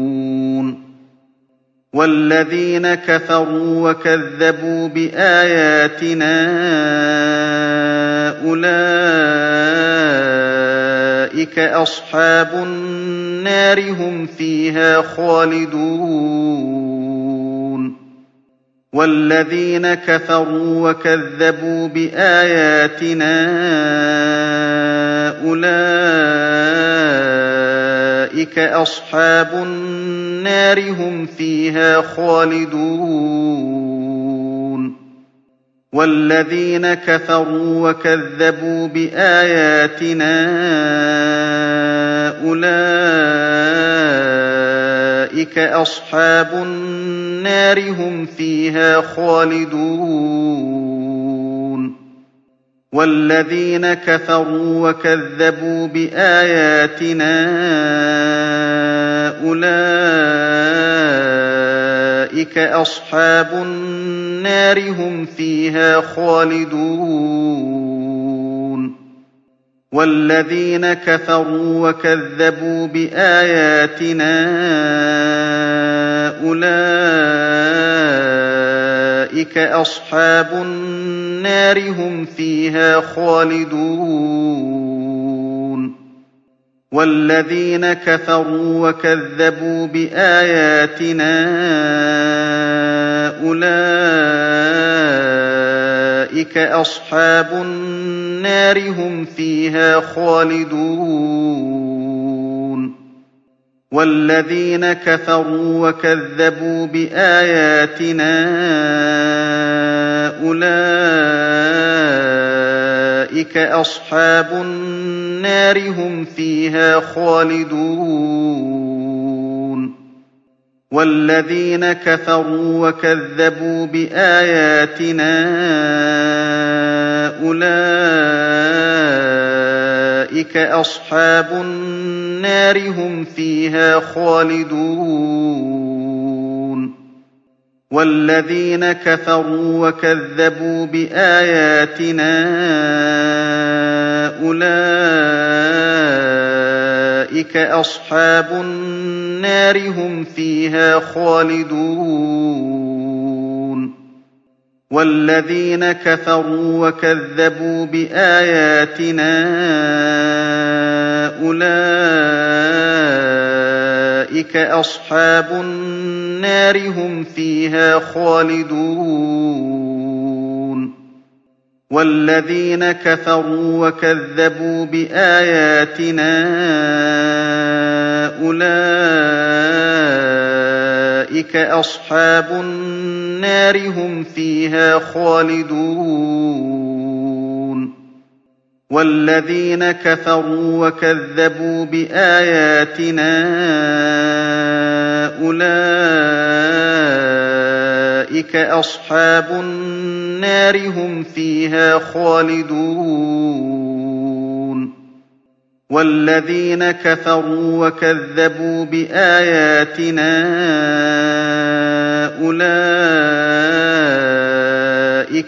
وَالَّذِينَ كَفَرُوا وَكَذَّبُوا بِآيَاتِنَا أُولَٰئِكَ أَصْحَابُ النَّارِ ۖ هُمْ فِيهَا خَالِدُونَ. وَالَّذِينَ كَفَرُوا وَكَذَّبُوا بِآيَاتِنَا أُولَٰئِكَ أَصْحَابُ النَّارِ ۖ هُمْ فِيهَا خَالِدُونَ وَالَّذِينَ كَفَرُوا وَكَذَّبُوا بِآيَاتِنَا أُولَٰئِكَ أَصْحَابُ النَّارِ ۖ هُمْ فِيهَا خَالِدُونَ وَالَّذِينَ كَفَرُوا وَكَذَّبُوا بِآيَاتِنَا أُولَٰئِكَ أَصْحَابُ النَّارِ ۖ هُمْ فِيهَا خَالِدُونَ. وَالَّذِينَ كَفَرُوا وَكَذَّبُوا بِآيَاتِنَا أُولَٰئِكَ أَصْحَابُ النَّارِ ۖ هُمْ فِيهَا خَالِدُونَ. وَالَّذِينَ كَفَرُوا وَكَذَّبُوا بِآيَاتِنَا أُولَٰئِكَ أَصْحَابُ النَّارِ ۖ هُمْ فِيهَا خَالِدُونَ. وَالَّذِينَ كَفَرُوا وَكَذَّبُوا بِآيَاتِنَا أُولَٰئِكَ أَصْحَابُ النَّارِ ۖ هُمْ فِيهَا خَالِدُونَ. وَالَّذِينَ كَفَرُوا وَكَذَّبُوا بِآيَاتِنَا أُولَٰئِكَ أَصْحَابُ النَّارِ ۖ هُمْ فِيهَا خَالِدُونَ. وَالَّذِينَ كَفَرُوا وَكَذَّبُوا بِآيَاتِنَا أُولَٰئِكَ أَصْحَابُ النَّارِ ۖ هُمْ فِيهَا خَالِدُونَ. وَالَّذِينَ كَفَرُوا وَكَذَّبُوا بِآيَاتِنَا أُولَٰئِكَ أَصْحَابُ النَّارِ ۖ هُمْ فِيهَا خَالِدُونَ. وَالَّذِينَ كَفَرُوا وَكَذَّبُوا بِآيَاتِنَا أُولَٰئِكَ أَصْحَابُ النَّارِ ۖ هُمْ فِيهَا خَالِدُونَ. وَالَّذِينَ كَفَرُوا وَكَذَّبُوا بِآيَاتِنَا أُولَٰئِكَ أَصْحَابُ النَّارِ ۖ هُمْ فِيهَا خَالِدُونَ. وَالَّذِينَ كَفَرُوا وَكَذَّبُوا بِآيَاتِنَا أُولَٰئِكَ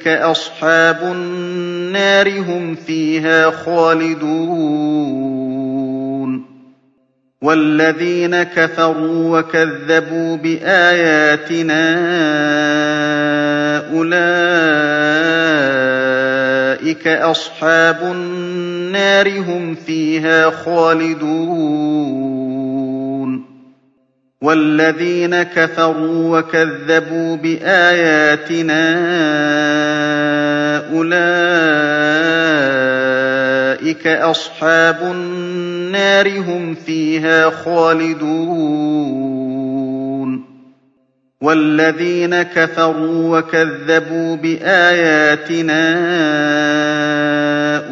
أَصْحَابُ النَّارِ ۖ هُمْ فِيهَا خَالِدُونَ. وَالَّذِينَ كَفَرُوا وَكَذَّبُوا بِآيَاتِنَا أُولَٰئِكَ أَصْحَابُ النَّارِ ۖ هُمْ فِيهَا خَالِدُونَ وَالَّذِينَ كَفَرُوا وَكَذَّبُوا بِآيَاتِنَا أُولَٰئِكَ أَصْحَابُ النَّارِ ۖ هُمْ فِيهَا خَالِدُونَ وَالَّذِينَ كَفَرُوا وَكَذَّبُوا بِآيَاتِنَا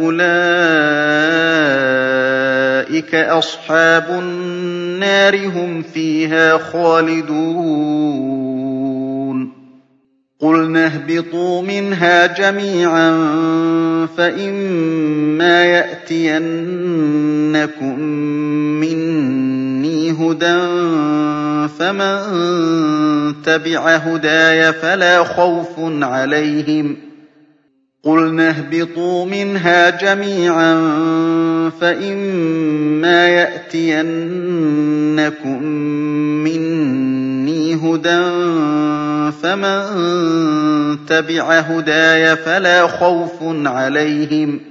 أُولَٰئِكَ أَصْحَابُ النَّارِ ۖ هُمْ فِيهَا خَالِدُونَ. قُلْنَا اهْبِطُوا مِنْهَا جَمِيعًا فَإِمَّا يَأْتِيَنَّكُم مِّنِّي هُدًى فَمَن تَبِعَ هُدَايَ فَلَا خَوْفٌ عَلَيْهِمْ. قُلْنَا اهْبِطُوا مِنْهَا جَمِيعًا فَإِمَّا يَأْتِيَنَّكُم مِّنِّي هُدًى فَمَن تَبِعَ هُدَايَ فَلَا خَوْفٌ عَلَيْهِمْ.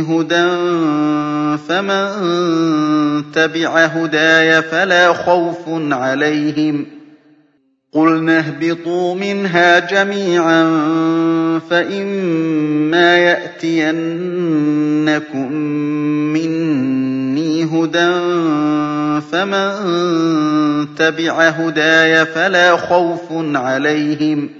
هُدًى فَمَن تَبِعَ هُدَايَ فَلَا خَوْفٌ عَلَيْهِمْ. قُلْنَا اهْبِطُوا مِنْهَا جَمِيعًا فَإِمَّا يَأْتِيَنَّكُم مِّنِّي هُدًى فَمَن تَبِعَ هُدَايَ فَلَا خَوْفٌ عَلَيْهِمْ.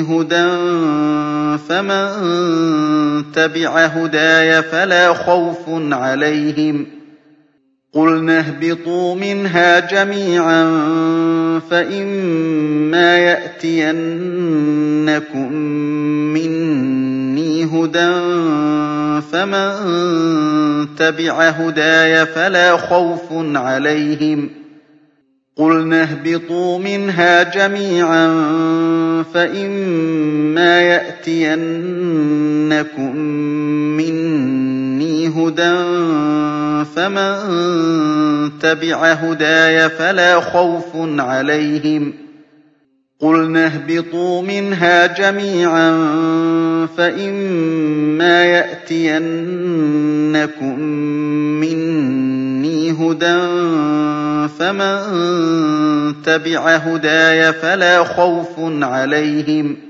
هُدًى فَمَن تَبِعَ هُدَايَ فَلَا خَوْفٌ عَلَيْهِمْ. قُلْنَا اهْبِطُوا مِنْهَا جَمِيعًا فَإِمَّا يَأْتِيَنَّكُم مِّنِّي هُدًى فَمَن تَبِعَ هُدَايَ فَلَا خَوْفٌ عَلَيْهِمْ. قُلْنَا اهْبِطُوا مِنْهَا جَمِيعًا فَإِمَّا يَأْتِيَنَّكُم مِّنِّي هُدًى فَمَن تَبِعَ هُدَايَ فَلَا خَوْفٌ عَلَيْهِمْ قُلْنَا اهْبِطُوا مِنْهَا جَمِيعًا فَإِمَّا يَأْتِيَنَّكُم مِّنِّي هُدًى فَمَن تَبِعَ هُدَايَ فَلَا خَوْفٌ عَلَيْهِمْ.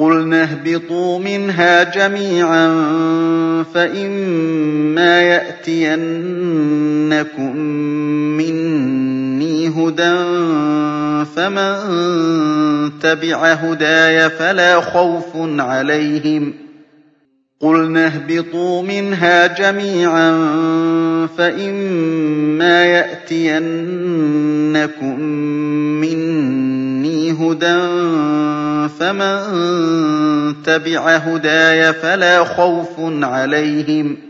قُلْنَا اهْبِطُوا مِنْهَا جَمِيعًا فَإِمَّا يَأْتِيَنَّكُم مِّنِّي هُدًى فَمَن تَبِعَ هُدَايَ فَلَا خَوْفٌ عَلَيْهِمْ قُلْنَا اهْبِطُوا مِنْهَا جَمِيعًا فَإِمَّا يَأْتِيَنَّكُم مِّنِّي هُدًى فَمَن تَبِعَ هُدَايَ فَلَا خَوْفٌ عَلَيْهِمْ.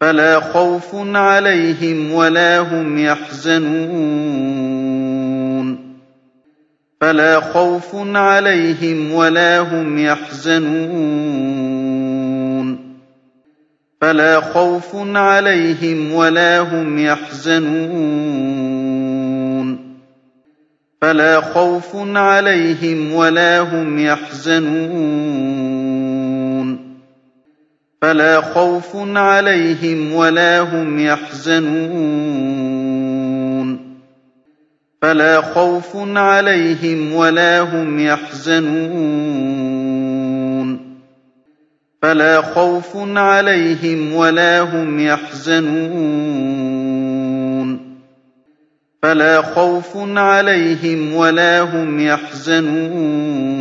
فَلَا خَوْفٌ عَلَيْهِمْ وَلَا هُمْ يَحْزَنُونَ. فَلَا خَوْفٌ عَلَيْهِمْ وَلَا هُمْ يَحْزَنُونَ. فَلَا خَوْفٌ عَلَيْهِمْ وَلَا هُمْ يَحْزَنُونَ. فَلَا خَوْفٌ عَلَيْهِمْ وَلَا هُمْ يَحْزَنُونَ. فَلَا خَوْفٌ عَلَيْهِمْ وَلَا هُمْ يَحْزَنُونَ. فَلَا خَوْفٌ عَلَيْهِمْ وَلَا هُمْ يَحْزَنُونَ. فَلَا خَوْفٌ عَلَيْهِمْ وَلَا هُمْ يَحْزَنُونَ. فَلَا خَوْفٌ عَلَيْهِمْ وَلَا هُمْ يَحْزَنُونَ.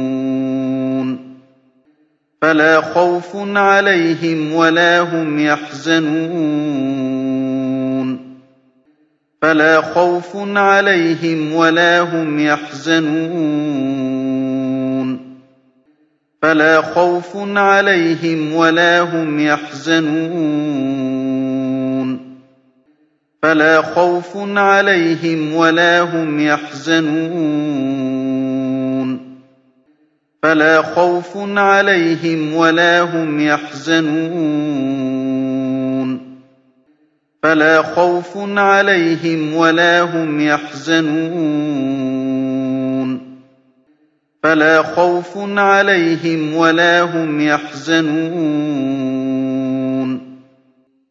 فَلَا خَوْفٌ عَلَيْهِمْ وَلَا هُمْ يَحْزَنُونَ. فَلَا خَوْفٌ عَلَيْهِمْ وَلَا هُمْ يَحْزَنُونَ. فَلَا خَوْفٌ عَلَيْهِمْ وَلَا هُمْ يَحْزَنُونَ. فَلَا خَوْفٌ عَلَيْهِمْ وَلَا هُمْ يَحْزَنُونَ. فَلَا خَوْفٌ عَلَيْهِمْ وَلَا هُمْ يَحْزَنُونَ. فَلَا خَوْفٌ عَلَيْهِمْ وَلَا هُمْ يَحْزَنُونَ. فَلَا خَوْفٌ عَلَيْهِمْ وَلَا هُمْ يَحْزَنُونَ.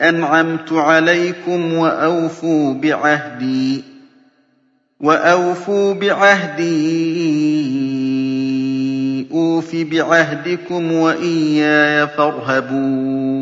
أَنْعَمْتُ عَلَيْكُمْ وَأَوْفُوا بِعَهْدِي أُوفِ بِعَهْدِكُمْ وَإِيَّايَ فَارْهَبُونِ.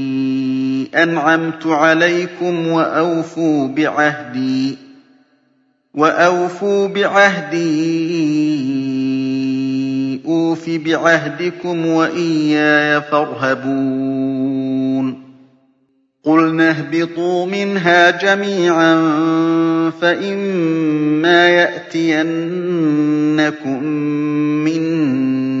أَنْعَمْتُ عَلَيْكُمْ وَأَوْفُوا بِعَهْدِي وَأَوْفُوا بِعَهْدِي أُوفِ بِعَهْدِكُمْ وَإِيَّايَ فَارْهَبُونِ. قُلْنَا اهْبِطُوا مِنْهَا جَمِيعًا فَإِمَّا يَأْتِيَنَّكُم مِّنِّي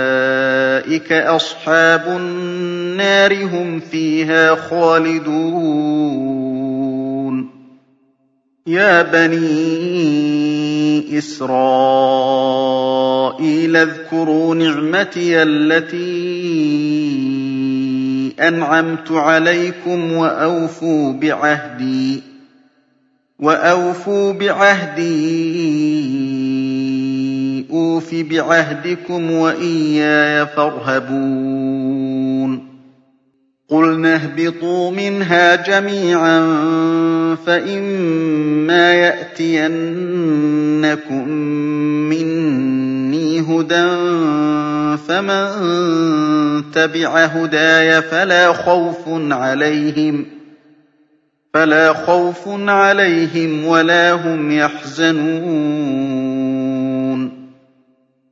أَصْحَابُ النَّارِ ۖ هُمْ فِيهَا خَالِدُونَ. يَا بَنِي إِسْرَائِيلَ اذْكُرُوا نِعْمَتِيَ الَّتِي أَنْعَمْتُ عَلَيْكُمْ وَأَوْفُوا بِعَهْدِي وَأَوْفُوا بِعَهْدِي أُوفِ بِعَهْدِكُمْ وَإِيَّايَ فَارْهَبُونِ. قُلْنَا اهْبِطُوا مِنْهَا جَمِيعًا فَإِمَّا يَأْتِيَنَّكُم مِّنِّي هُدًى فَمَن تَبِعَ هُدَايَ فَلَا خَوْفٌ عَلَيْهِمْ وَلَا هُمْ يَحْزَنُونَ.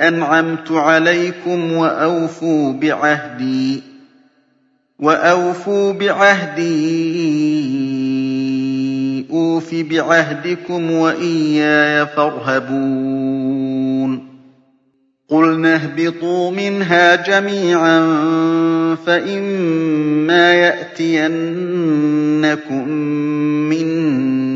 أَنْعَمْتُ عَلَيْكُمْ وَأَوْفُوا بِعَهْدِي وَأَوْفُوا بِعَهْدِي أُوفِ بِعَهْدِكُمْ وَإِيَّايَ فَارْهَبُونِ. قُلْنَا اهْبِطُوا مِنْهَا جَمِيعًا فَإِمَّا يَأْتِيَنَّكُم مِّنِّي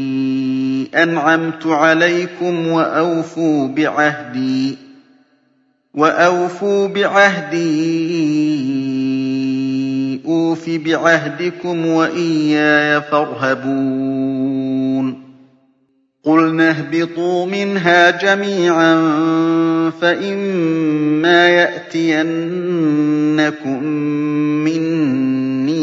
أَنْعَمْتُ عَلَيْكُمْ وَأَوْفُوا بِعَهْدِي وَأَوْفُوا بِعَهْدِي أُوفِ بِعَهْدِكُمْ وَإِيَّايَ فَارْهَبُونِ. قُلْنَا اهْبِطُوا مِنْهَا جَمِيعًا فَإِمَّا يَأْتِيَنَّكُم مِّنِّي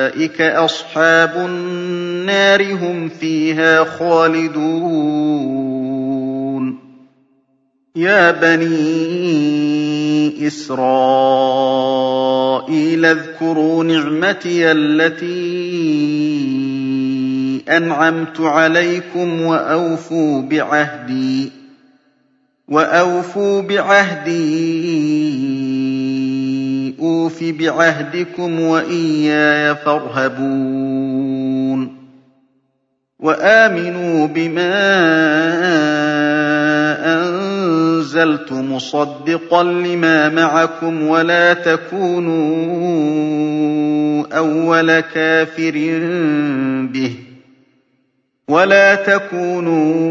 أولئك أصحاب النار هم فيها خالدون. يا بني إسرائيل اذكروا نعمتي التي أنعمت عليكم وأوفوا بعهدي وأوفوا بعهدي أوف بعهدكم وإياي فارهبون وآمنوا بما أنزلت مصدقا لما معكم ولا تكونوا أول كافر به ولا تكونوا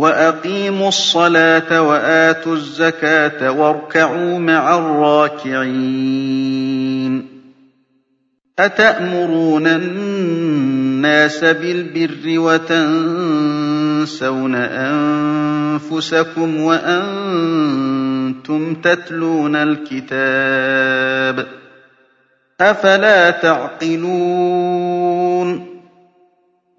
وأقيموا الصلاة وآتوا الزكاة واركعوا مع الراكعين أتأمرون الناس بالبر وتنسون أنفسكم وأنتم تتلون الكتاب أفلا تعقلون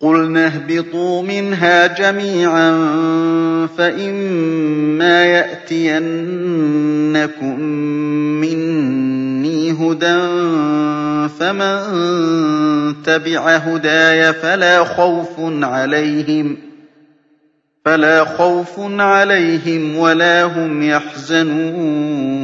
قلنا اهبطوا منها جميعا فإما يأتينكم مني هدى فمن تبع هداي فلا خوف عليهم فلا خوف عليهم ولا هم يحزنون.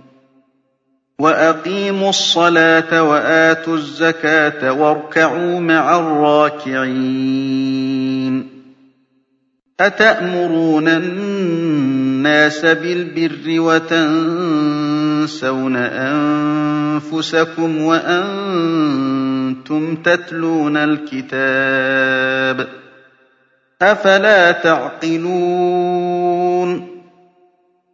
وأقيموا الصلاة وآتوا الزكاة واركعوا مع الراكعين أتأمرون الناس بالبر وتنسون أنفسكم وأنتم تتلون الكتاب أفلا تعقلون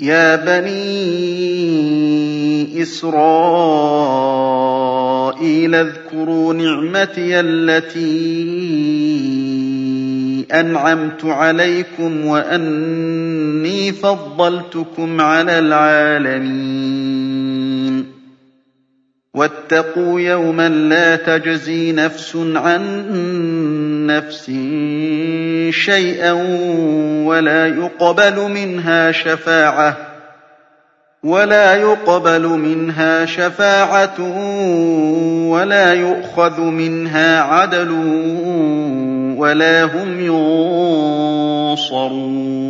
يَا بَنِي إِسْرَائِيلَ اذكروا نعمتي التي أنعمت عليكم وأني فضلتكم على العالمين. واتقوا يوما لا تجزي نفس عن نفس شيئا ولا يقبل منها شفاعة ولا يقبل منها شفاعة ولا يؤخذ منها عدل ولا هم ينصرون.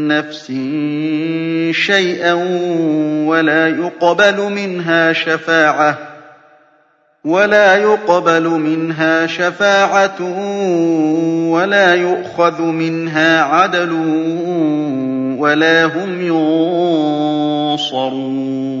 نفس شيئا ولا يقبل منها شفاعة ولا يقبل منها شفاعة ولا يؤخذ منها عدل ولا هم ينصرون.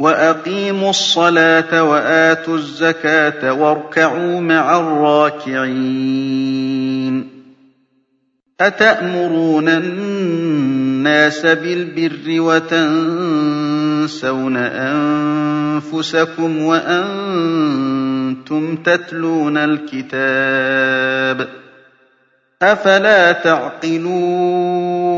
وأقيموا الصلاة وآتوا الزكاة واركعوا مع الراكعين أتأمرون الناس بالبر وتنسون أنفسكم وأنتم تتلون الكتاب أفلا تعقلون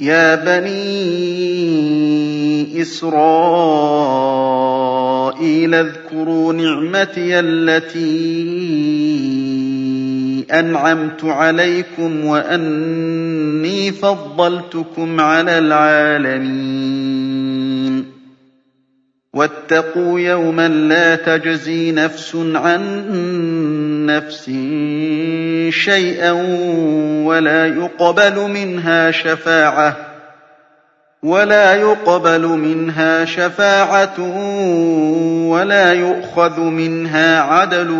يَا بَنِي إِسْرَائِيلَ اذكروا نعمتي التي أنعمت عليكم وأني فضلتكم على العالمين. واتقوا يوما لا تجزي نفس عن نفس شيئا ولا يقبل منها شفاعة ولا يقبل منها شفاعة ولا يؤخذ منها عدل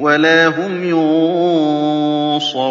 ولا هم ينصرون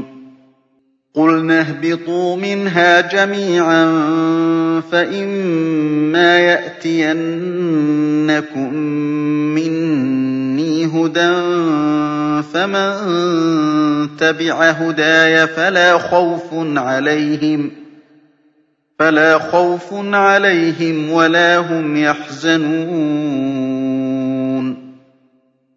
قلنا اهبطوا منها جميعا فإما يأتينكم مني هدى فمن تبع هداي فلا خوف عليهم فلا خوف عليهم ولا هم يحزنون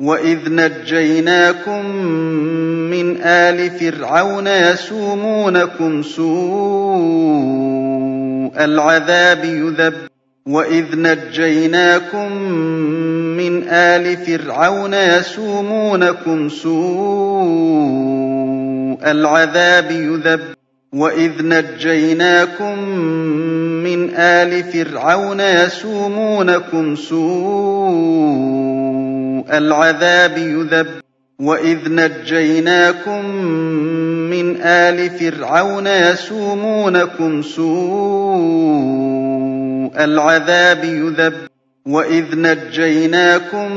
وإذ نجيناكم من آل فِرْعَوْنَ يَسُومُونَكُمْ سُوءَ الْعَذَابِ وَإِذْ نَجَّيْنَاكُم مِّنْ آلِ فِرْعَوْنَ يَسُومُونَكُمْ سُوءَ الْعَذَابِ وَإِذْ نَجَّيْنَاكُم مِّنْ آلِ فِرْعَوْنَ يَسُومُونَكُمْ سُوءَ الْعَذَابِ وَإِذْ نَجَّيْنَاكُم مِّنْ آلِ فِرْعَوْنَ يَسُومُونَكُمْ سُوءَ الْعَذَابِ وَإِذْ نَجَّيْنَاكُم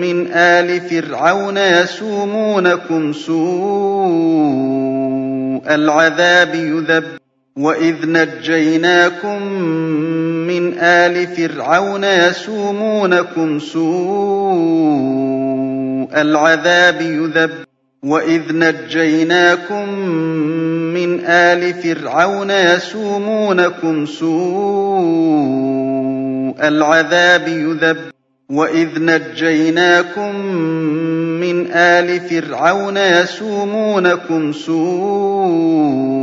مِّنْ آلِ فِرْعَوْنَ يَسُومُونَكُمْ سُوءَ الْعَذَابِ وَإِذْ نَجَّيْنَاكُم مِّنْ آلِ فِرْعَوْنَ يَسُومُونَكُمْ سُوءَ الْعَذَابِ وَإِذْ نَجَّيْنَاكُم مِّنْ آلِ فِرْعَوْنَ يَسُومُونَكُمْ سُوءَ الْعَذَابِ يُذَبِّحُونَ وَإِذْ نَجَّيْنَاكُم مِّنْ آلِ فِرْعَوْنَ يَسُومُونَكُمْ سُوءَ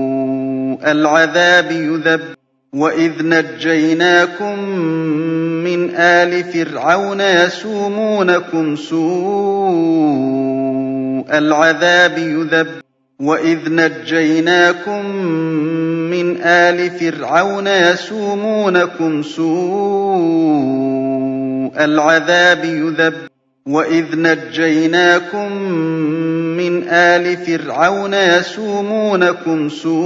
الْعَذَابِ يُذَبِّحُونَ وَإِذْ نَجَّيْنَاكُم مِّنْ آلِ فِرْعَوْنَ يَسُومُونَكُمْ سُوءَ الْعَذَابِ يُذَبِّحُونَ وَإِذْ نَجَّيْنَاكُم مِّنْ آلِ فِرْعَوْنَ يَسُومُونَكُمْ سُوءَ الْعَذَابِ يُذَبِّحُونَ وَإِذْ نَجَّيْنَاكُم آلِ فِرْعَوْنَ يَسُومُونَكُمْ سُوءَ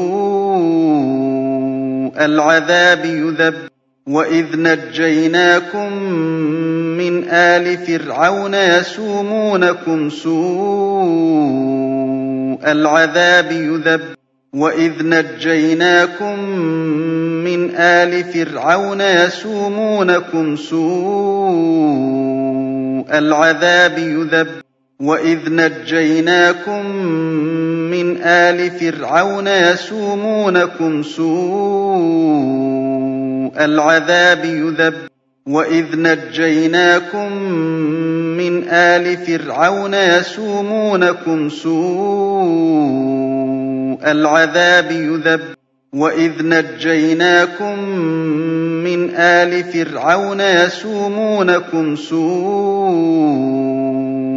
الْعَذَابِ يُذَبِّحُونَ وَإِذْ نَجَّيْنَاكُم مِّنْ آلِ فِرْعَوْنَ يَسُومُونَكُمْ سُوءَ الْعَذَابِ يُذَبِّحُونَ وَإِذْ نَجَّيْنَاكُم مِّنْ آلِ فِرْعَوْنَ يَسُومُونَكُمْ سُوءَ الْعَذَابِ يُذَبِّحُونَ وَإِذْ نَجَّيْنَاكُم مِّنْ آلِ فِرْعَوْنَ يَسُومُونَكُمْ سُوءَ الْعَذَابِ يُذَبِّحُونَ وَإِذْ نَجَّيْنَاكُم مِّنْ آلِ فِرْعَوْنَ يَسُومُونَكُمْ سُوءَ الْعَذَابِ يُذَبِّحُونَ وَإِذْ نَجَّيْنَاكُم مِّنْ آلِ فِرْعَوْنَ يَسُومُونَكُمْ سُوءَ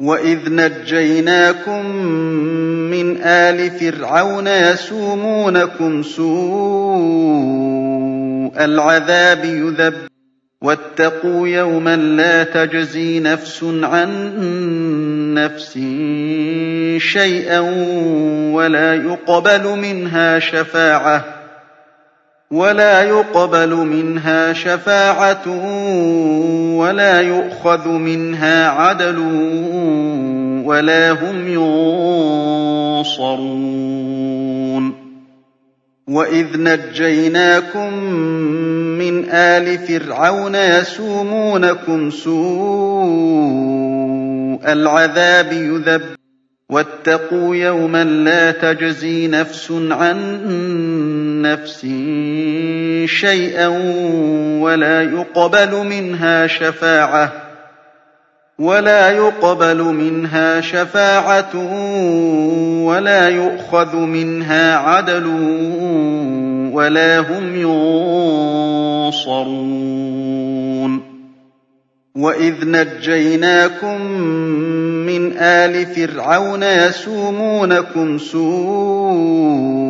وإذ نجيناكم من آل فرعون يسومونكم سوء العذاب يذب واتقوا يوما لا تجزي نفس عن نفس شيئا ولا يقبل منها شفاعة ولا يقبل منها شفاعة ولا يؤخذ منها عدل ولا هم ينصرون. وَإِذْ نَجَّيْنَاكُم مِّنْ آلِ فِرْعَوْنَ يَسُومُونَكُمْ سُوءَ الْعَذَابِ يُذَبِّحُونَ وَاتَّقُوا يَوْمًا لَّا تَجْزِي نَفْسٌ عَن نَّفْسٍ شَيْئًا وَلَا يُقْبَلُ مِنْهَا شَفَاعَةٌ ولا يقبل منها شفاعة ولا يؤخذ منها عدل ولا هم ينصرون. وإذ نجيناكم من آل فرعون يسومونكم سوء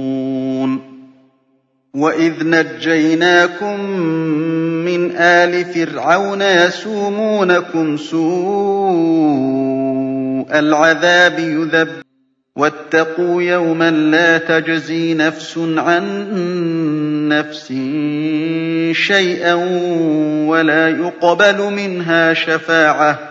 وَإِذْ نَجَّيْنَاكُم مِّنْ آلِ فِرْعَوْنَ يَسُومُونَكُمْ سُوءَ الْعَذَابِ يُذَبِّحُونَ وَاتَّقُوا يَوْمًا لَّا تَجْزِي نَفْسٌ عَن نَّفْسٍ شَيْئًا وَلَا يُقْبَلُ مِنْهَا شَفَاعَةٌ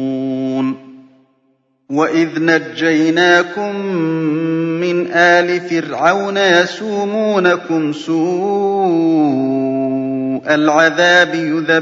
وإذ نجيناكم من آل فرعون يسومونكم سوء العذاب يذبحون